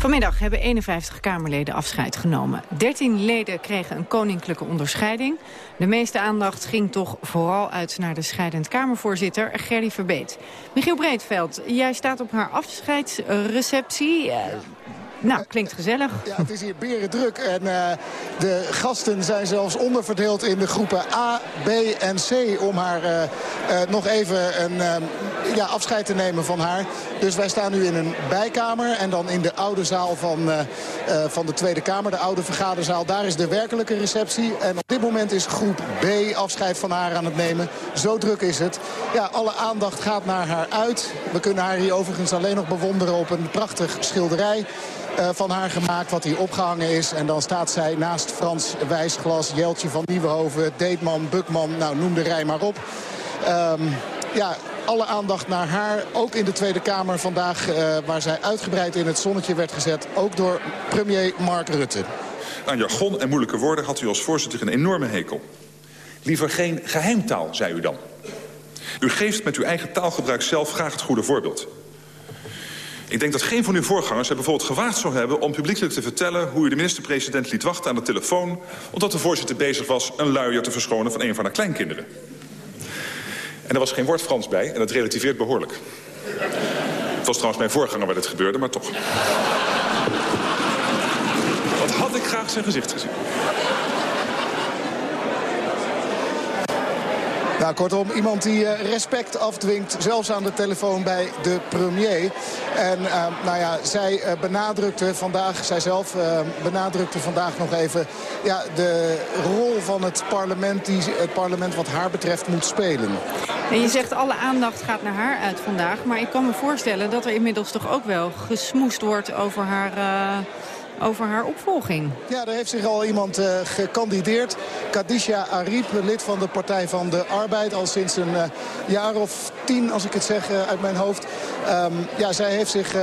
Vanmiddag hebben 51 Kamerleden afscheid genomen. 13 leden kregen een koninklijke onderscheiding. De meeste aandacht ging toch vooral uit naar de scheidend Kamervoorzitter Gerry Verbeet. Michiel Breedveld, jij staat op haar afscheidsreceptie. Nou, klinkt gezellig. Ja, het is hier beren druk. En uh, de gasten zijn zelfs onderverdeeld in de groepen A, B en C... om haar uh, uh, nog even een ja, afscheid te nemen van haar. Dus wij staan nu in een bijkamer. En dan in de oude zaal van, van de Tweede Kamer, de oude vergaderzaal. Daar is de werkelijke receptie. En op dit moment is groep B afscheid van haar aan het nemen. Zo druk is het. Ja, alle aandacht gaat naar haar uit. We kunnen haar hier overigens alleen nog bewonderen op een prachtig schilderij. Uh, van haar gemaakt wat hier opgehangen is. En dan staat zij naast Frans Wijsglas, Jeltje van Nieuwenhoven, Deetman, Bukman, nou noem de rij maar op. Um, ja, alle aandacht naar haar. Ook in de Tweede Kamer vandaag, uh, waar zij uitgebreid in het zonnetje werd gezet. Ook door premier Mark Rutte. Aan jargon en moeilijke woorden had u als voorzitter een enorme hekel. Liever geen geheimtaal, zei u dan. U geeft met uw eigen taalgebruik zelf graag het goede voorbeeld. Ik denk dat geen van uw voorgangers er bijvoorbeeld gewaagd zou hebben... om publiekelijk te vertellen hoe u de minister-president liet wachten aan de telefoon... omdat de voorzitter bezig was een luier te verschonen van een van haar kleinkinderen. En er was geen woord Frans bij en dat relativeert behoorlijk. Het was trouwens mijn voorganger waar dit gebeurde, maar toch. Wat had ik graag zijn gezicht gezien. Nou, kortom, iemand die uh, respect afdwingt, zelfs aan de telefoon bij de premier. En uh, nou ja, zij uh, benadrukte vandaag, zijzelf benadrukte vandaag nog even... Ja, de rol van het parlement, die het parlement wat haar betreft moet spelen. En je zegt alle aandacht gaat naar haar uit vandaag. Maar ik kan me voorstellen dat er inmiddels toch ook wel gesmoest wordt over haar over haar opvolging. Ja, er heeft zich al iemand uh, gekandideerd. Kadisha Ariep, lid van de Partij van de Arbeid. Al sinds een uh, jaar of tien, als ik het zeg, uh, uit mijn hoofd. Um, ja, zij heeft zich um,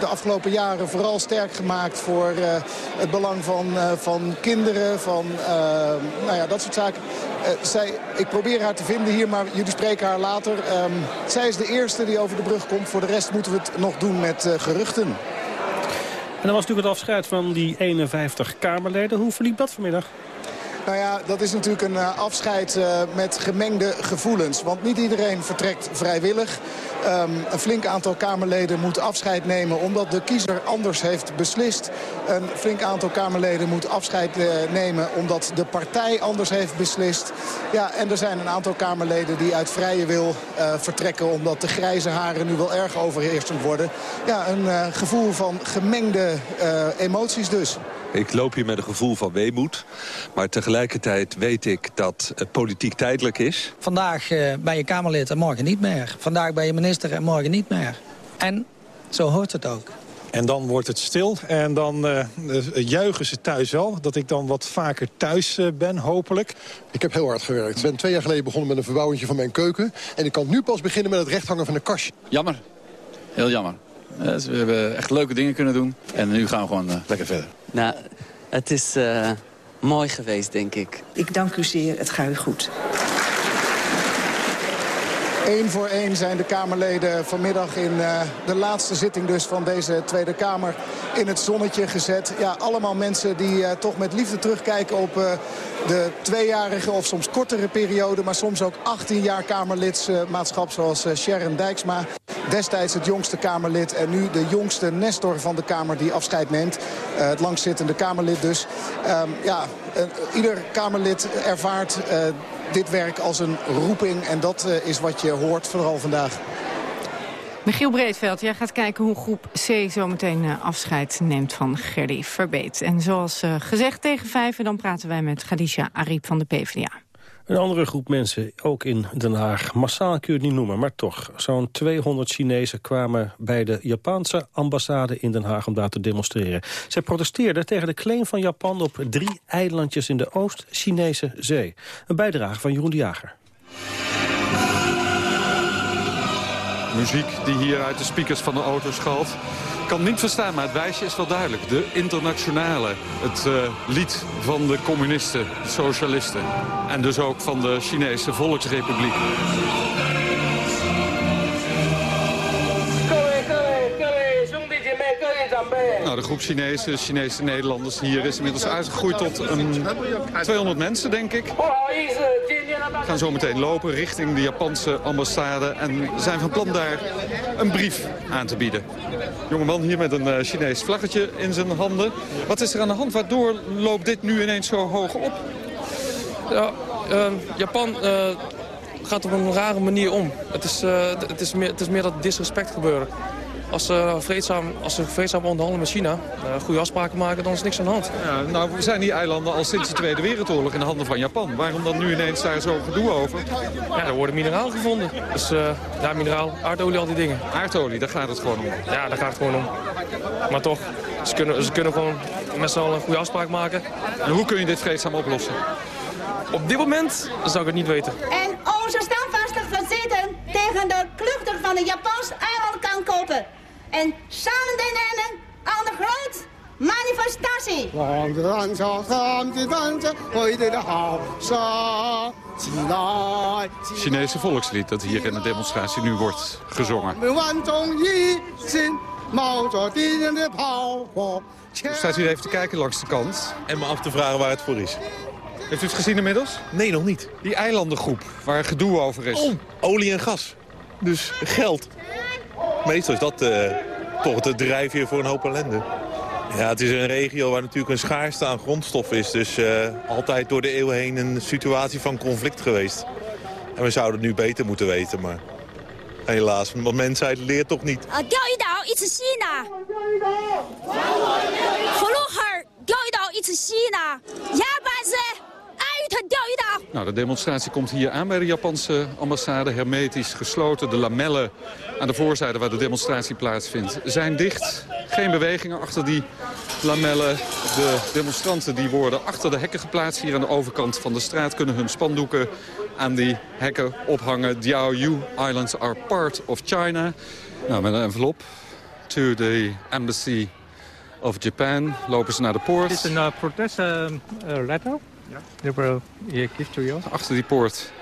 de afgelopen jaren vooral sterk gemaakt... voor het belang van, van kinderen, van ehm, nou ja, dat soort zaken. zij, ik probeer haar te vinden hier, maar jullie spreken haar later. zij is de eerste die over de brug komt. Voor de rest moeten we het nog doen met geruchten. En dan was natuurlijk het afscheid van die 51 Kamerleden. Hoe verliep dat vanmiddag? Nou ja, dat is natuurlijk een uh, afscheid uh, met gemengde gevoelens. Want niet iedereen vertrekt vrijwillig. Um, een flink aantal Kamerleden moet afscheid nemen omdat de kiezer anders heeft beslist. Een flink aantal Kamerleden moet afscheid uh, nemen omdat de partij anders heeft beslist. Ja, en er zijn een aantal Kamerleden die uit vrije wil vertrekken... omdat de grijze haren nu wel erg overheersend worden. Ja, een gevoel van gemengde emoties dus. Ik loop hier met een gevoel van weemoed. Maar tegelijkertijd weet ik dat het politiek tijdelijk is. Vandaag uh, ben je Kamerlid en morgen niet meer. Vandaag ben je minister en morgen niet meer. En zo hoort het ook. En dan wordt het stil en dan uh, juichen ze thuis wel. Dat ik dan wat vaker thuis uh, ben, hopelijk. Ik heb heel hard gewerkt. Ik ben twee jaar geleden begonnen met een verbouwing van mijn keuken. En ik kan nu pas beginnen met het rechthangen van de kastje. Jammer. Heel jammer. Dus we hebben echt leuke dingen kunnen doen. En nu gaan we gewoon uh, lekker verder. Nou, het is uh, mooi geweest, denk ik. Ik dank u zeer. Het gaat u goed. Eén voor één zijn de Kamerleden vanmiddag in uh, de laatste zitting dus van deze Tweede Kamer in het zonnetje gezet. Ja, allemaal mensen die uh, toch met liefde terugkijken op uh, de tweejarige of soms kortere periode. Maar soms ook 18 jaar Kamerlidsmaatschap zoals Sharon Dijksma. Destijds het jongste Kamerlid en nu de jongste Nestor van de Kamer die afscheid neemt. het langzittende Kamerlid dus. Um, ja, ieder Kamerlid ervaart dit werk als een roeping. En dat is wat je hoort, vooral vandaag. Michiel Breedveld, jij gaat kijken hoe groep C zometeen afscheid neemt van Gerdy Verbeet. En zoals gezegd tegen vijf, dan praten wij met Khadija Ariep van de PvdA. Een andere groep mensen, ook in Den Haag. Massaal kun je het niet noemen, maar toch. Zo'n 200 Chinezen kwamen bij de Japanse ambassade in Den Haag om daar te demonstreren. Zij protesteerden tegen de claim van Japan op drie eilandjes in de Oost-Chinese zee. Een bijdrage van Jeroen de Jager. Muziek die hier uit de speakers van de auto schalt kan niet verstaan, maar het wijsje is wel duidelijk. De internationale, het uh, lied van de communisten, de socialisten. En dus ook van de Chinese Volksrepubliek. Nou, de groep Chinese, Chinese Nederlanders hier is inmiddels uitgegroeid tot een 200 mensen, denk ik. gaan zo meteen lopen richting de Japanse ambassade... en zijn van plan daar een brief aan te bieden. Jongeman hier met een uh, Chinees vlaggetje in zijn handen. Wat is er aan de hand? Waardoor loopt dit nu ineens zo hoog op? Ja, uh, Japan uh, gaat op een rare manier om. Het is, uh, het is, meer, het is meer dat disrespect gebeuren. Als ze, vreedzaam, als ze vreedzaam onderhandelen met China, uh, goede afspraken maken, dan is niks aan de hand. Ja, nou, we zijn die eilanden al sinds de Tweede Wereldoorlog in de handen van Japan. Waarom dan nu ineens daar zo gedoe over? Ja, er worden mineraal gevonden. Dus uh, ja, mineraal, aardolie, al die dingen. Aardolie, daar gaat het gewoon om? Ja, daar gaat het gewoon om. Maar toch, ze kunnen, ze kunnen gewoon met z'n allen een goede afspraak maken. En hoe kun je dit vreedzaam oplossen? Op dit moment zou ik het niet weten. En onze standvastig verzeten tegen de kluchter van de Japanse eiland kan kopen. En samen deelnemen aan de groot manifestatie. Chinese volkslied dat hier in de demonstratie nu wordt gezongen. U staat hier even te kijken langs de kant. En me af te vragen waar het voor is. Heeft u het gezien inmiddels? Nee, nog niet. Die eilandengroep waar gedoe over is. Oh, olie en gas. Dus geld. Meestal is dat uh, toch de drijfje voor een hoop ellende. Ja, het is een regio waar natuurlijk een schaarste aan grondstof is. Dus eh, altijd door de eeuwen heen een situatie van conflict geweest. En we zouden het nu beter moeten weten, maar helaas. Want mensheid leert toch niet. Ah, nou iets China. Vroeger, nou China. Ja, bazen. Nou, de demonstratie komt hier aan bij de Japanse ambassade. Hermetisch gesloten. De lamellen aan de voorzijde waar de demonstratie plaatsvindt zijn dicht. Geen bewegingen achter die lamellen. De demonstranten die worden achter de hekken geplaatst hier aan de overkant van de straat. Kunnen hun spandoeken aan die hekken ophangen. Diaoyu Islands are part of China. Nou, met een envelop. To the embassy of Japan. Lopen ze naar de poort. Dit is een eh, protest letter. Ja. You. Achter die poort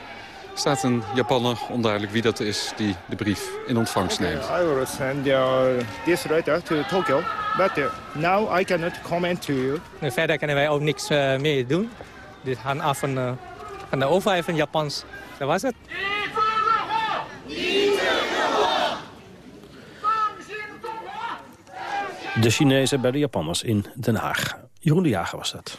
staat een Japanner, onduidelijk wie dat is, die de brief in ontvangst neemt. I will send uh, this letter to Tokyo, but uh, now I cannot comment to you. En verder kunnen wij ook niks uh, meer doen. Dit hangt af van, uh, van de overheid van Japans. Dat was het. De Chinezen bij de Japanners in Den Haag. Jeroen de Jager was dat.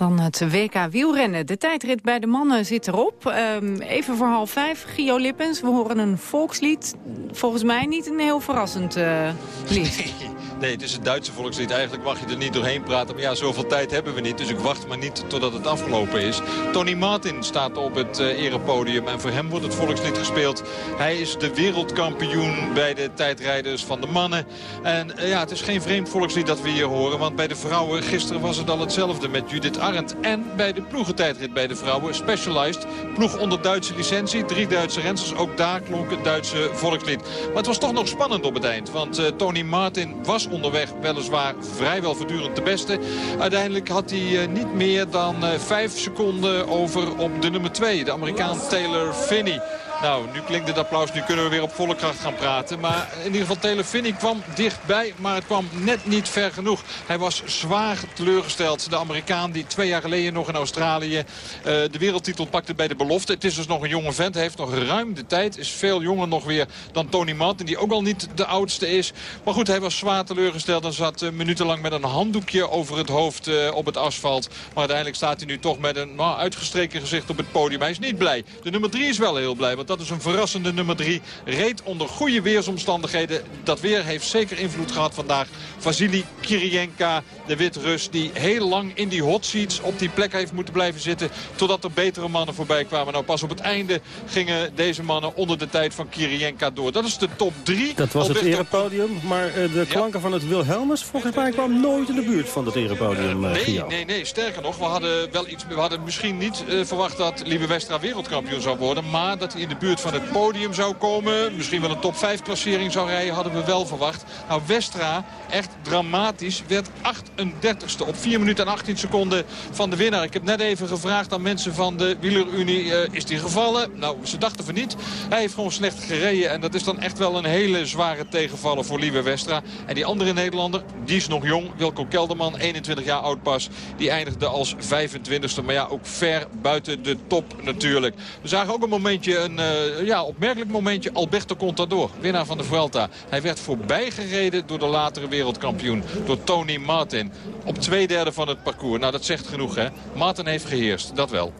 Dan het WK wielrennen. De tijdrit bij de mannen zit erop. Um, even voor half vijf, Gio Lippens. We horen een volkslied. Volgens mij niet een heel verrassend uh, lied. Nee, het is een Duitse volkslied. Eigenlijk mag je er niet doorheen praten. Maar ja, zoveel tijd hebben we niet. Dus ik wacht maar niet totdat het afgelopen is. Tony Martin staat op het uh, erepodium. En voor hem wordt het volkslied gespeeld. Hij is de wereldkampioen bij de tijdrijders van de mannen. En uh, ja, het is geen vreemd volkslied dat we hier horen. Want bij de vrouwen, gisteren was het al hetzelfde met Judith Arendt. En bij de ploegentijdrit bij de vrouwen, Specialized. Ploeg onder Duitse licentie. Drie Duitse rensters. Ook daar klonk het Duitse volkslied. Maar het was toch nog spannend op het eind. Want uh, Tony Martin was onderweg weliswaar vrijwel voortdurend de beste. Uiteindelijk had hij uh, niet meer dan uh, vijf seconden over op de nummer twee. De Amerikaan Taylor Finney. Nou, nu klinkt het applaus. Nu kunnen we weer op volle kracht gaan praten. Maar in ieder geval Finney kwam dichtbij. Maar het kwam net niet ver genoeg. Hij was zwaar teleurgesteld. De Amerikaan die twee jaar geleden nog in Australië uh, de wereldtitel pakte bij de belofte. Het is dus nog een jonge vent. Hij heeft nog ruim de tijd. Is veel jonger nog weer dan Tony Martin. Die ook al niet de oudste is. Maar goed, hij was zwaar teleurgesteld. En zat uh, minutenlang met een handdoekje over het hoofd uh, op het asfalt. Maar uiteindelijk staat hij nu toch met een nou, uitgestreken gezicht op het podium. Hij is niet blij. De nummer drie is wel heel blij. Want dat is een verrassende nummer 3. Reed onder goede weersomstandigheden. Dat weer heeft zeker invloed gehad vandaag. Vasily Kirienka, de Wit-Rus, die heel lang in die hot seats op die plek heeft moeten blijven zitten. Totdat er betere mannen voorbij kwamen. Nou, pas op het einde gingen deze mannen onder de tijd van Kirienka door. Dat is de top 3. Dat was het erepodium, maar uh, de klanken ja. van het Wilhelmus volgens mij kwam nooit in de buurt van dat erepodium. Uh, nee, nee, nee, sterker nog, we hadden wel iets. We hadden misschien niet uh, verwacht dat Liebe Westra wereldkampioen zou worden. Maar dat hij in de buurt van het podium zou komen. Misschien wel een top 5 klassering zou rijden, hadden we wel verwacht. Nou, Westra, echt dramatisch, werd 38ste op 4 minuten en 18 seconden van de winnaar. Ik heb net even gevraagd aan mensen van de wielerunie, uh, is die gevallen? Nou, ze dachten van niet. Hij heeft gewoon slecht gereden en dat is dan echt wel een hele zware tegenvaller voor Lieve Westra. En die andere Nederlander, die is nog jong, Wilco Kelderman, 21 jaar oud pas. Die eindigde als 25ste, maar ja, ook ver buiten de top natuurlijk. We zagen ook een momentje, een uh, ja, opmerkelijk momentje, Alberto Contador, winnaar van de Vuelta. Hij werd voorbijgereden door de latere wereldkampioen, door Tony Martin. Op twee derde van het parcours. Nou, dat zegt genoeg, hè. Martin heeft geheerst, dat wel.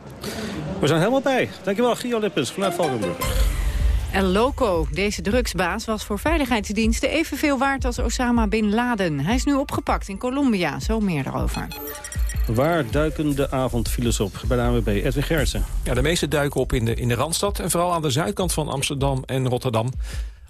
We zijn helemaal bij. Dankjewel, Gio Lippens vanuit Valkenburg. El Loco, deze drugsbaas, was voor veiligheidsdiensten evenveel waard als Osama Bin Laden. Hij is nu opgepakt in Colombia, zo meer daarover. Waar duiken de avondfiles op bij de ANWB? Edwin Gertsen. Ja, de meeste duiken op in de, in de Randstad en vooral aan de zuidkant van Amsterdam en Rotterdam.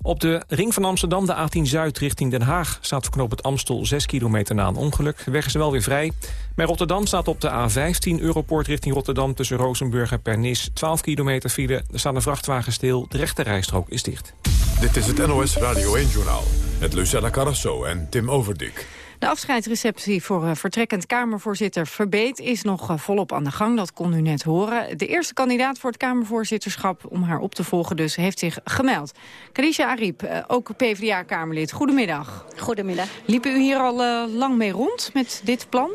Op de ring van Amsterdam, de A10 Zuid richting Den Haag... staat verknoopt het Amstel 6 kilometer na een ongeluk. De weg is wel weer vrij. Bij Rotterdam staat op de A15 Europoort richting Rotterdam... tussen Rozenburg en Pernis 12 kilometer file. Er staat een vrachtwagen stil. De rechte rijstrook is dicht. Dit is het NOS Radio 1-journaal. Met Lucella Carrasso en Tim Overdik. De afscheidsreceptie voor uh, vertrekkend Kamervoorzitter Verbeet is nog uh, volop aan de gang. Dat kon u net horen. De eerste kandidaat voor het Kamervoorzitterschap om haar op te volgen dus heeft zich gemeld. Kadisha Ariep, uh, ook PvdA-Kamerlid. Goedemiddag. Goedemiddag. Liepen u hier al lang mee rond met dit plan?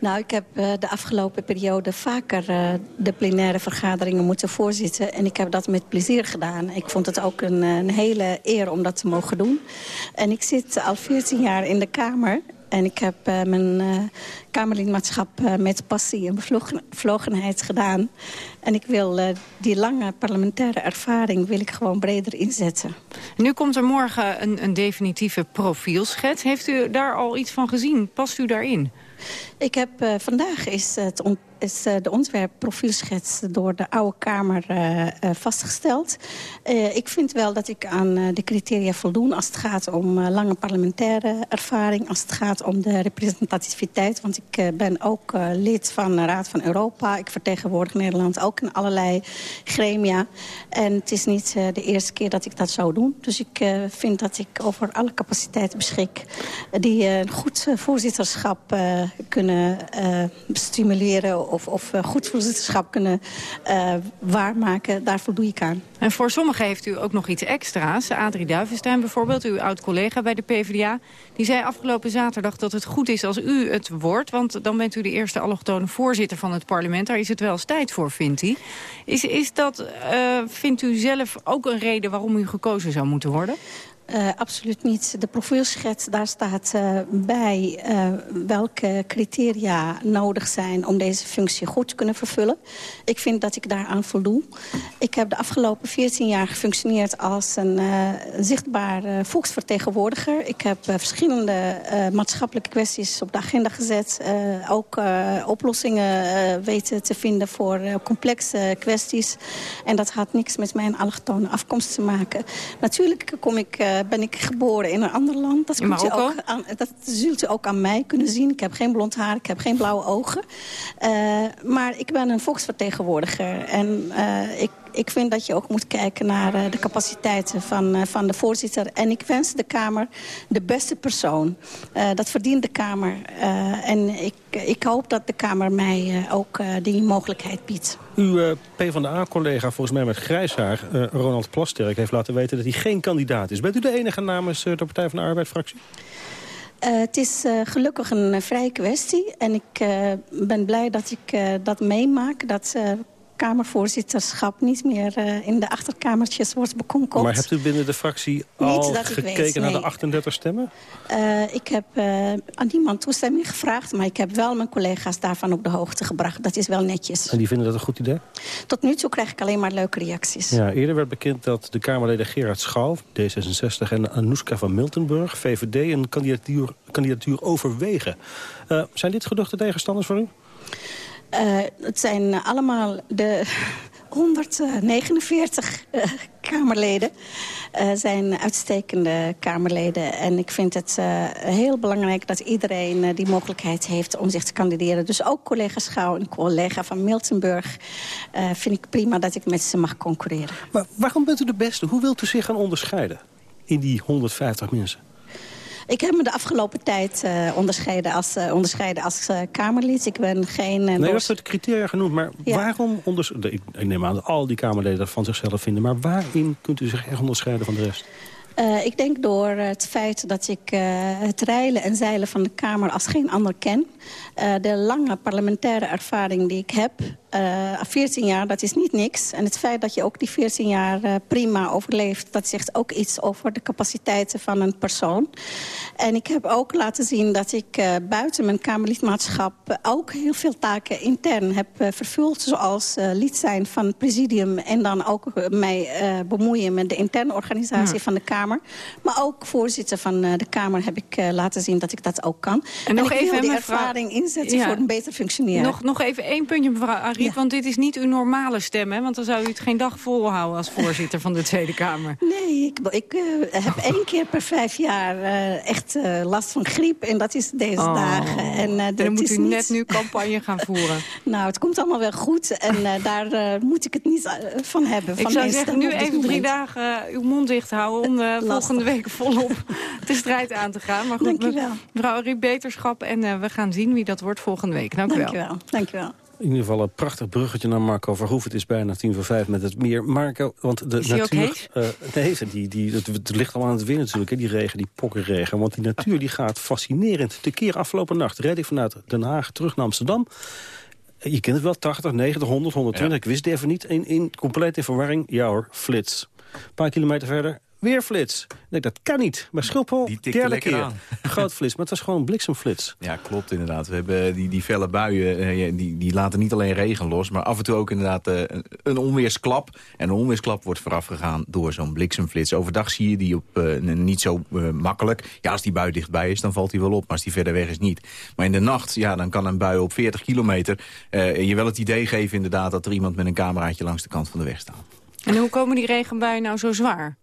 Nou, ik heb uh, de afgelopen periode vaker uh, de plenaire vergaderingen moeten voorzitten. En ik heb dat met plezier gedaan. Ik vond het ook een, een hele eer om dat te mogen doen. En ik zit al 14 jaar in de Kamer. En ik heb uh, mijn uh, Kamerlidmaatschap uh, met passie en bevlogenheid gedaan. En ik wil die lange parlementaire ervaring wil ik gewoon breder inzetten. Nu komt er morgen een, een definitieve profielschets. Heeft u daar al iets van gezien? Past u daarin? Ik heb, vandaag is het is uh, de ontwerpprofielschets door de Oude Kamer uh, uh, vastgesteld. ik vind wel dat ik aan de criteria voldoen als het gaat om lange parlementaire ervaring... als het gaat om de representativiteit. Want ik ben ook lid van de Raad van Europa. Ik vertegenwoordig Nederland ook in allerlei gremia. En het is niet de eerste keer dat ik dat zou doen. Dus ik vind dat ik over alle capaciteiten beschik... die een goed voorzitterschap kunnen stimuleren of, of uh, goed voorzitterschap kunnen uh, waarmaken. Daar voldoe ik aan. En voor sommigen heeft u ook nog iets extra's. Adrie Duivenstein bijvoorbeeld, uw oud-collega bij de PvdA... die zei afgelopen zaterdag dat het goed is als u het wordt... want dan bent u de eerste allochtone voorzitter van het parlement. Daar is het wel eens tijd voor, vindt hij. Is, is dat, uh, vindt u zelf ook een reden waarom u gekozen zou moeten worden? Uh, absoluut niet. De profielschets, daar staat uh, bij uh, welke criteria nodig zijn om deze functie goed te kunnen vervullen. Ik vind dat ik daaraan voldoe. Ik heb de afgelopen 14 jaar gefunctioneerd als een zichtbaar volksvertegenwoordiger. Ik heb verschillende maatschappelijke kwesties op de agenda gezet. ook oplossingen weten te vinden voor complexe kwesties. En dat had niks met mijn allochtone afkomst te maken. Natuurlijk kom ik ben ik geboren in een ander land. Dat, kunt u ook aan, dat zult u ook aan mij kunnen zien. Ik heb geen blond haar, ik heb geen blauwe ogen. Uh, maar ik ben een volksvertegenwoordiger. En uh, ik ik vind dat je ook moet kijken naar uh, de capaciteiten van, uh, van de voorzitter. En ik wens de Kamer de beste persoon. Uh, dat verdient de Kamer. en ik, ik hoop dat de Kamer mij ook die mogelijkheid biedt. Uw PvdA-collega, volgens mij met grijs haar, Ronald Plasterk... heeft laten weten dat hij geen kandidaat is. Bent u de enige namens de Partij van de Arbeid-fractie? Uh, het is uh, gelukkig een uh, vrije kwestie. En ik ben blij dat ik dat meemaak. Dat Kamervoorzitterschap niet meer uh, in de achterkamertjes wordt bekonkeld. Maar hebt u binnen de fractie al gekeken weet, naar de 38 stemmen? Uh, ik heb uh, aan niemand toestemming gevraagd... maar ik heb wel mijn collega's daarvan op de hoogte gebracht. Dat is wel netjes. En die vinden dat een goed idee? Tot nu toe krijg ik alleen maar leuke reacties. Ja, eerder werd bekend dat de Kamerleden Gerard Schouw, D66... en Anouska van Miltenburg, VVD, een kandidatuur, kandidatuur overwegen. zijn dit geduchte tegenstanders voor u? Uh, het zijn allemaal de 149 uh, Kamerleden uh, zijn uitstekende Kamerleden. En ik vind het heel belangrijk dat iedereen die mogelijkheid heeft om zich te kandideren. Dus ook collega Schouw en collega van Miltenburg vind ik prima dat ik met ze mag concurreren. Maar waarom bent u de beste? Hoe wilt u zich gaan onderscheiden in die 150 mensen? Ik heb me de afgelopen tijd uh, onderscheiden als, uh, onderscheiden als uh, Kamerlid. Ik ben geen... nee, dat is het criteria genoemd. Maar ja. waarom... Onders ik, ik neem aan dat al die Kamerleden dat van zichzelf vinden. Maar waarin kunt u zich echt onderscheiden van de rest? Ik denk door het feit dat ik het reilen en zeilen van de Kamer als geen ander ken. De lange parlementaire ervaring die ik heb, 14 jaar, dat is niet niks. En het feit dat je ook die 14 jaar prima overleeft... dat zegt ook iets over de capaciteiten van een persoon. En ik heb ook laten zien dat ik buiten mijn Kamerlidmaatschap... ook heel veel taken intern heb vervuld. Zoals lid zijn van het presidium... en dan ook mij bemoeien met de interne organisatie ja. van de Kamer. Maar ook voorzitter van uh, de Kamer heb ik uh, laten zien dat ik dat ook kan. En, nog ik even wil die ervaring inzetten ja. voor een beter functioneren. Nog, nog even één puntje, mevrouw Ja. want dit is niet uw normale stem. Hè? Want dan zou u het geen dag volhouden als voorzitter van de Tweede Kamer. Nee, ik, ik uh, heb één keer per vijf jaar echt last van griep. En dat is deze oh. dagen. En, dan moet u niet... net nu campagne gaan voeren. nou, het komt allemaal wel goed. En daar moet ik het niet van hebben. Ik van zou zeggen, nu even drie dagen uw mond dicht houden... om volgende week volop de strijd aan te gaan. Maar goed, mevrouw Riep Beterschap. En we gaan zien wie dat wordt volgende week. Dank u wel. Dank Dank u wel. In ieder geval een prachtig bruggetje naar Marco Verhoef. Het is bijna tien voor vijf met het meer. Marco, want de is natuur... Uh, nee, die, die, het, het, ligt al aan het winnen natuurlijk, hè, die regen, die pokkenregen. Want die natuur die gaat fascinerend. De keer afgelopen nacht red ik vanuit Den Haag terug naar Amsterdam. Je kent het wel, 80, 90, 100, 120. Ja. Ik wist het even niet. In, in complete verwarring, ja hoor, flits. Een paar kilometer verder, Weer flits. Nee, dat kan niet. Maar Schiphol, die derde keer. Aan. Groot flits, maar het was gewoon een bliksemflits. Ja, klopt inderdaad. We hebben die, die felle buien, die, die laten niet alleen regen los... maar af en toe ook inderdaad uh, een onweersklap. En een onweersklap wordt voorafgegaan door zo'n bliksemflits. Overdag zie je die op uh, niet zo uh, makkelijk. Ja, als die bui dichtbij is, dan valt die wel op. Maar als die verder weg is, niet. Maar in de nacht, ja, dan kan een bui op 40 kilometer... je wel het idee geven inderdaad dat er iemand met een cameraatje langs de kant van de weg staat. En hoe komen die regenbuien nou zo zwaar?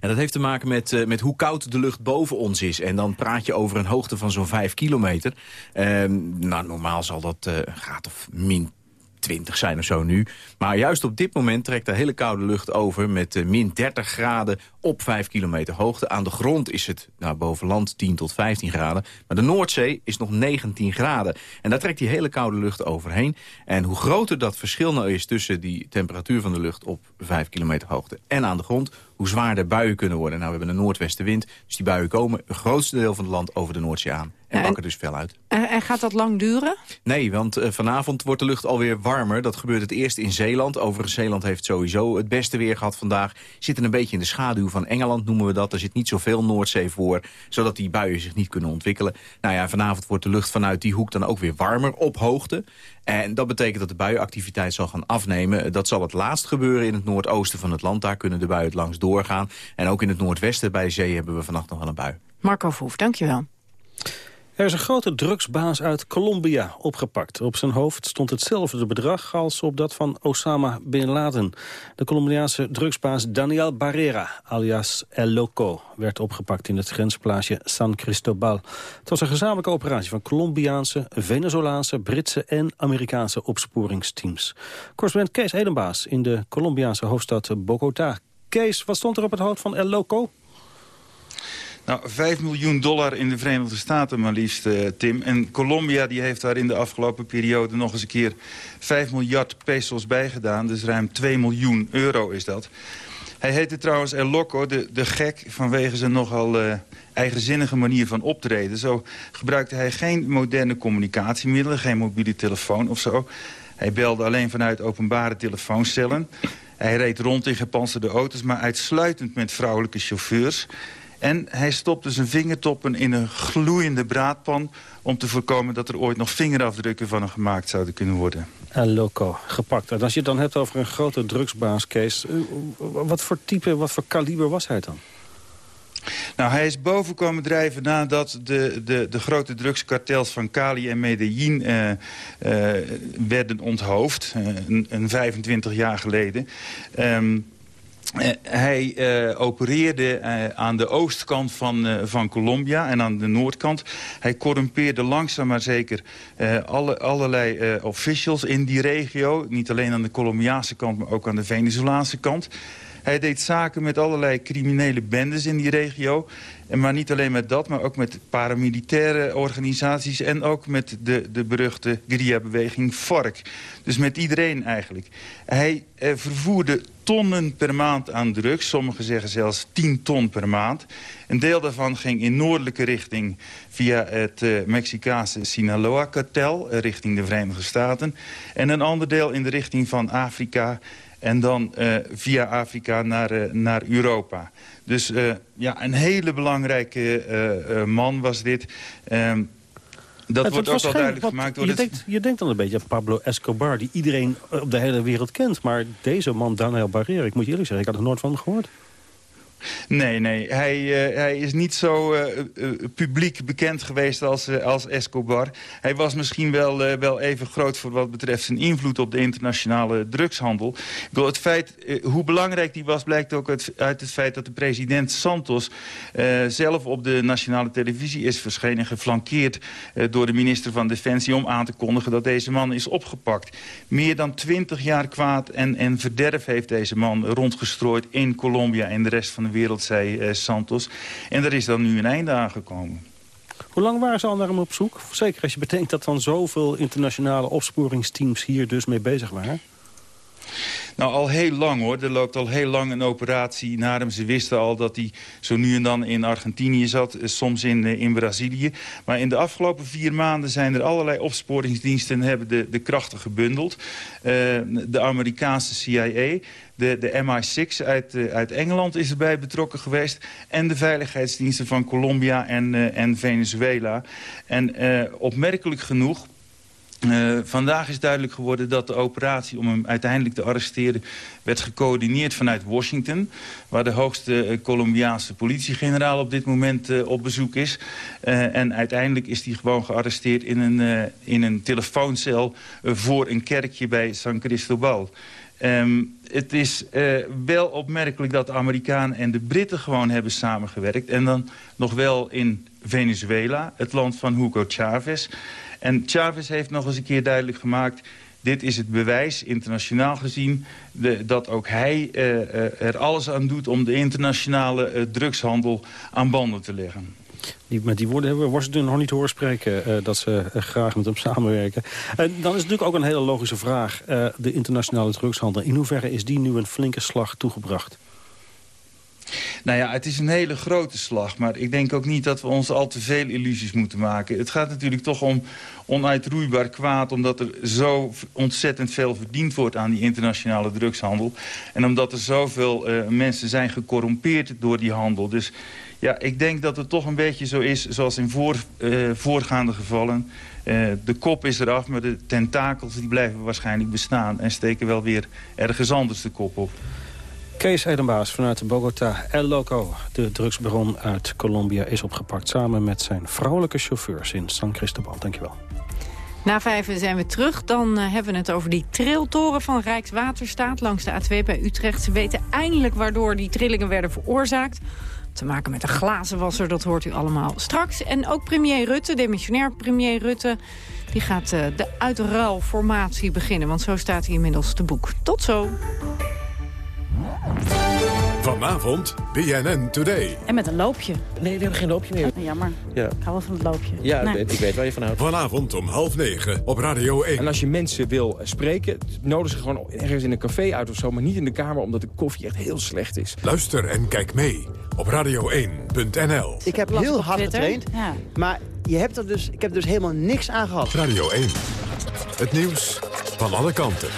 En dat heeft te maken met, uh, met hoe koud de lucht boven ons is. En dan praat je over een hoogte van zo'n 5 kilometer. Uh, nou, normaal zal dat uh, graad of min 20 zijn of zo nu. Maar juist op dit moment trekt de hele koude lucht over... met uh, min 30 graden op 5 kilometer hoogte. Aan de grond is het nou, boven land 10 tot 15 graden. Maar de Noordzee is nog 19 graden. En daar trekt die hele koude lucht overheen. En hoe groter dat verschil nou is tussen die temperatuur van de lucht... op 5 kilometer hoogte en aan de grond hoe zwaar de buien kunnen worden. Nou, we hebben een noordwestenwind, dus die buien komen... het grootste deel van het land over de Noordzee aan. En dus fel uit. En, en, gaat dat lang duren? Nee, want uh, vanavond wordt de lucht alweer warmer. Dat gebeurt het eerst in Zeeland. Overigens, Zeeland heeft sowieso het beste weer gehad vandaag. Zitten een beetje in de schaduw van Engeland, noemen we dat. Er zit niet zoveel Noordzee voor, zodat die buien zich niet kunnen ontwikkelen. Nou ja, vanavond wordt de lucht vanuit die hoek dan ook weer warmer op hoogte. En dat betekent dat de buienactiviteit zal gaan afnemen. Dat zal het laatst gebeuren in het noordoosten van het land. Daar kunnen de buien langs doorgaan. En ook in het noordwesten bij de zee hebben we vannacht nog wel een bui. Marco Verhoef, dankjewel. Er is een grote drugsbaas uit Colombia opgepakt. Op zijn hoofd stond hetzelfde bedrag als op dat van Osama Bin Laden. De Colombiaanse drugsbaas Daniel Barrera, alias El Loco... werd opgepakt in het grensplaatsje San Cristobal. Het was een gezamenlijke operatie van Colombiaanse, Venezolaanse... Britse en Amerikaanse opsporingsteams. Correspondent Kees Edenbaas in de Colombiaanse hoofdstad Bogota. Kees, wat stond er op het hoofd van El Loco? Nou, 5 miljoen dollar in de Verenigde Staten maar liefst, uh, Tim. En Colombia die heeft daar in de afgelopen periode nog eens een keer 5 miljard pesos bijgedaan. Dus ruim 2 miljoen euro is dat. Hij heette trouwens El Loco, de, de gek, vanwege zijn nogal uh, eigenzinnige manier van optreden. Zo gebruikte hij geen moderne communicatiemiddelen, geen mobiele telefoon of zo. Hij belde alleen vanuit openbare telefooncellen. Hij reed rond in gepantserde auto's, maar uitsluitend met vrouwelijke chauffeurs... En hij stopte zijn vingertoppen in een gloeiende braadpan... om te voorkomen dat er ooit nog vingerafdrukken van hem gemaakt zouden kunnen worden. En loco, gepakt. En als je het dan hebt over een grote drugsbaas, Kees... wat voor type, wat voor kaliber was hij dan? Nou, hij is boven komen drijven nadat de, de, de grote drugskartels van Cali en Medellin uh, uh, werden onthoofd. Een, een, 25 jaar geleden. Um, uh, hij uh, opereerde uh, aan de oostkant van, van Colombia en aan de noordkant. Hij corrumpeerde langzaam maar zeker alle, allerlei officials in die regio. Niet alleen aan de Colombiaanse kant, maar ook aan de Venezolaanse kant. Hij deed zaken met allerlei criminele bendes in die regio. En maar niet alleen met dat, maar ook met paramilitaire organisaties... en ook met de, de beruchte guerrilla-beweging FARC. Dus met iedereen eigenlijk. Hij eh, vervoerde tonnen per maand aan drugs. Sommigen zeggen zelfs 10 ton per maand. Een deel daarvan ging in noordelijke richting via het uh, Mexicaanse Sinaloa-kartel... Uh, richting de Verenigde Staten. En een ander deel in de richting van Afrika en dan uh, via Afrika naar, naar Europa. Dus ja, een hele belangrijke man was dit. Um, dat het wordt ook wel duidelijk gemaakt door je. Denkt, je denkt dan een beetje aan Pablo Escobar, die iedereen op de hele wereld kent. Maar deze man, Daniel Barrera, ik moet je eerlijk zeggen, ik had er nooit van hem gehoord. Nee, nee. Hij, uh, hij is niet zo uh, uh, publiek bekend geweest als, als Escobar. Hij was misschien wel, wel even groot voor wat betreft zijn invloed op de internationale drugshandel. Het feit, hoe belangrijk die was blijkt ook uit, uit, het feit dat de president Santos zelf op de nationale televisie is verschenen. Geflankeerd door de minister van Defensie om aan te kondigen dat deze man is opgepakt. Meer dan twintig jaar kwaad en, en verderf heeft deze man rondgestrooid in Colombia en de rest van de wereld, zei uh, Santos. En er is dan nu een einde aangekomen. Hoe lang waren ze al naar hem op zoek? Zeker als je bedenkt dat dan zoveel internationale opsporingsteams hier dus mee bezig waren. Nou, al heel lang hoor. Er loopt al heel lang een operatie naar hem. Ze wisten al dat hij zo nu en dan in Argentinië zat. Soms in, in Brazilië. Maar in de afgelopen vier maanden zijn er allerlei opsporingsdiensten... hebben de, de krachten gebundeld. Uh, de Amerikaanse CIA... De, de MI6 uit, uit Engeland is erbij betrokken geweest. En de veiligheidsdiensten van Colombia en, en Venezuela. En opmerkelijk genoeg Uh, vandaag is duidelijk geworden dat de operatie om hem uiteindelijk te arresteren... werd gecoördineerd vanuit Washington... waar de hoogste uh, Colombiaanse politiegeneraal op dit moment uh, op bezoek is. en uiteindelijk is hij gewoon gearresteerd in een, in een telefooncel... voor een kerkje bij San Cristobal. Um, het is wel opmerkelijk dat de Amerikanen en de Britten gewoon hebben samengewerkt. En dan nog wel in Venezuela, het land van Hugo Chavez... En Chavez heeft nog eens een keer duidelijk gemaakt... dit is het bewijs, internationaal gezien... Dat ook hij uh, uh, er alles aan doet om de internationale uh, drugshandel aan banden te leggen. Met die woorden hebben we Washington nog niet horen spreken... dat ze graag met hem samenwerken. dan is natuurlijk ook een hele logische vraag. de internationale drugshandel. In hoeverre is die nu een flinke slag toegebracht? Nou ja, het is een hele grote slag. Maar ik denk ook niet dat we ons al te veel illusies moeten maken. Het gaat natuurlijk toch om onuitroeibaar kwaad... omdat er zo ontzettend veel verdiend wordt aan die internationale drugshandel. En omdat er zoveel uh, mensen zijn gecorrumpeerd door die handel. Dus ja, ik denk dat het toch een beetje zo is zoals in voor, uh, voorgaande gevallen. Uh, de kop is eraf, maar de tentakels die blijven waarschijnlijk bestaan... en steken wel weer ergens anders de kop op. Kees Edenbaas vanuit Bogota. El Loco, de drugsbaron uit Colombia, is opgepakt... samen met zijn vrouwelijke chauffeurs in San Cristobal. Dankjewel. Na vijf zijn we terug. Dan uh, hebben we het over die triltoren van Rijkswaterstaat langs de A2 bij Utrecht. Ze weten eindelijk waardoor die trillingen werden veroorzaakt. Te maken met een glazenwasser, dat hoort u allemaal straks. En ook premier Rutte, demissionair premier Rutte... die gaat uh, de uitruilformatie beginnen, want zo staat hij inmiddels te boek. Tot zo. Vanavond BNN Today. En met een loopje. Nee, we hebben geen loopje meer. Oh, jammer. Ja. Ik hou wel van het loopje. Ja, nee. ik weet waar je van houdt. Vanavond om half negen op Radio 1. En als je mensen wil spreken, nodig ze gewoon ergens in een café uit of zo... maar niet in de kamer, omdat de koffie echt heel slecht is. Luister en kijk mee op radio1.nl. Ik heb heel hard getraind, ja. maar je hebt er dus, ik heb er dus helemaal niks aan gehad. Radio 1. Het nieuws van alle kanten.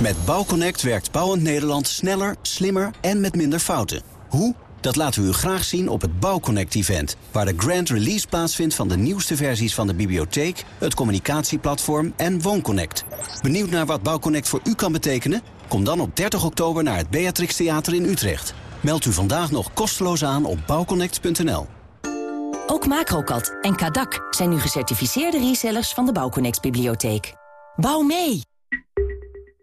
Met Bouwconnect werkt Bouwend Nederland sneller, slimmer en met minder fouten. Hoe? Dat laten we u graag zien op het Bouwconnect-event... waar de grand release plaatsvindt van de nieuwste versies van de bibliotheek... het communicatieplatform en WoonConnect. Benieuwd naar wat Bouwconnect voor u kan betekenen? Kom dan op 30 oktober naar het Beatrix Theater in Utrecht. Meld u vandaag nog kosteloos aan op bouwconnect.nl. Ook Macrocat en Kadak zijn nu gecertificeerde resellers van de Bouwconnect-bibliotheek. Bouw mee!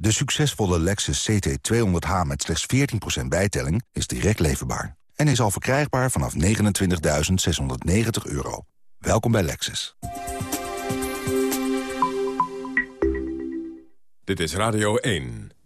De succesvolle Lexus CT200H met slechts 14% bijtelling is direct leverbaar. En is al verkrijgbaar vanaf 29.690 euro. Welkom bij Lexus. Dit is Radio 1.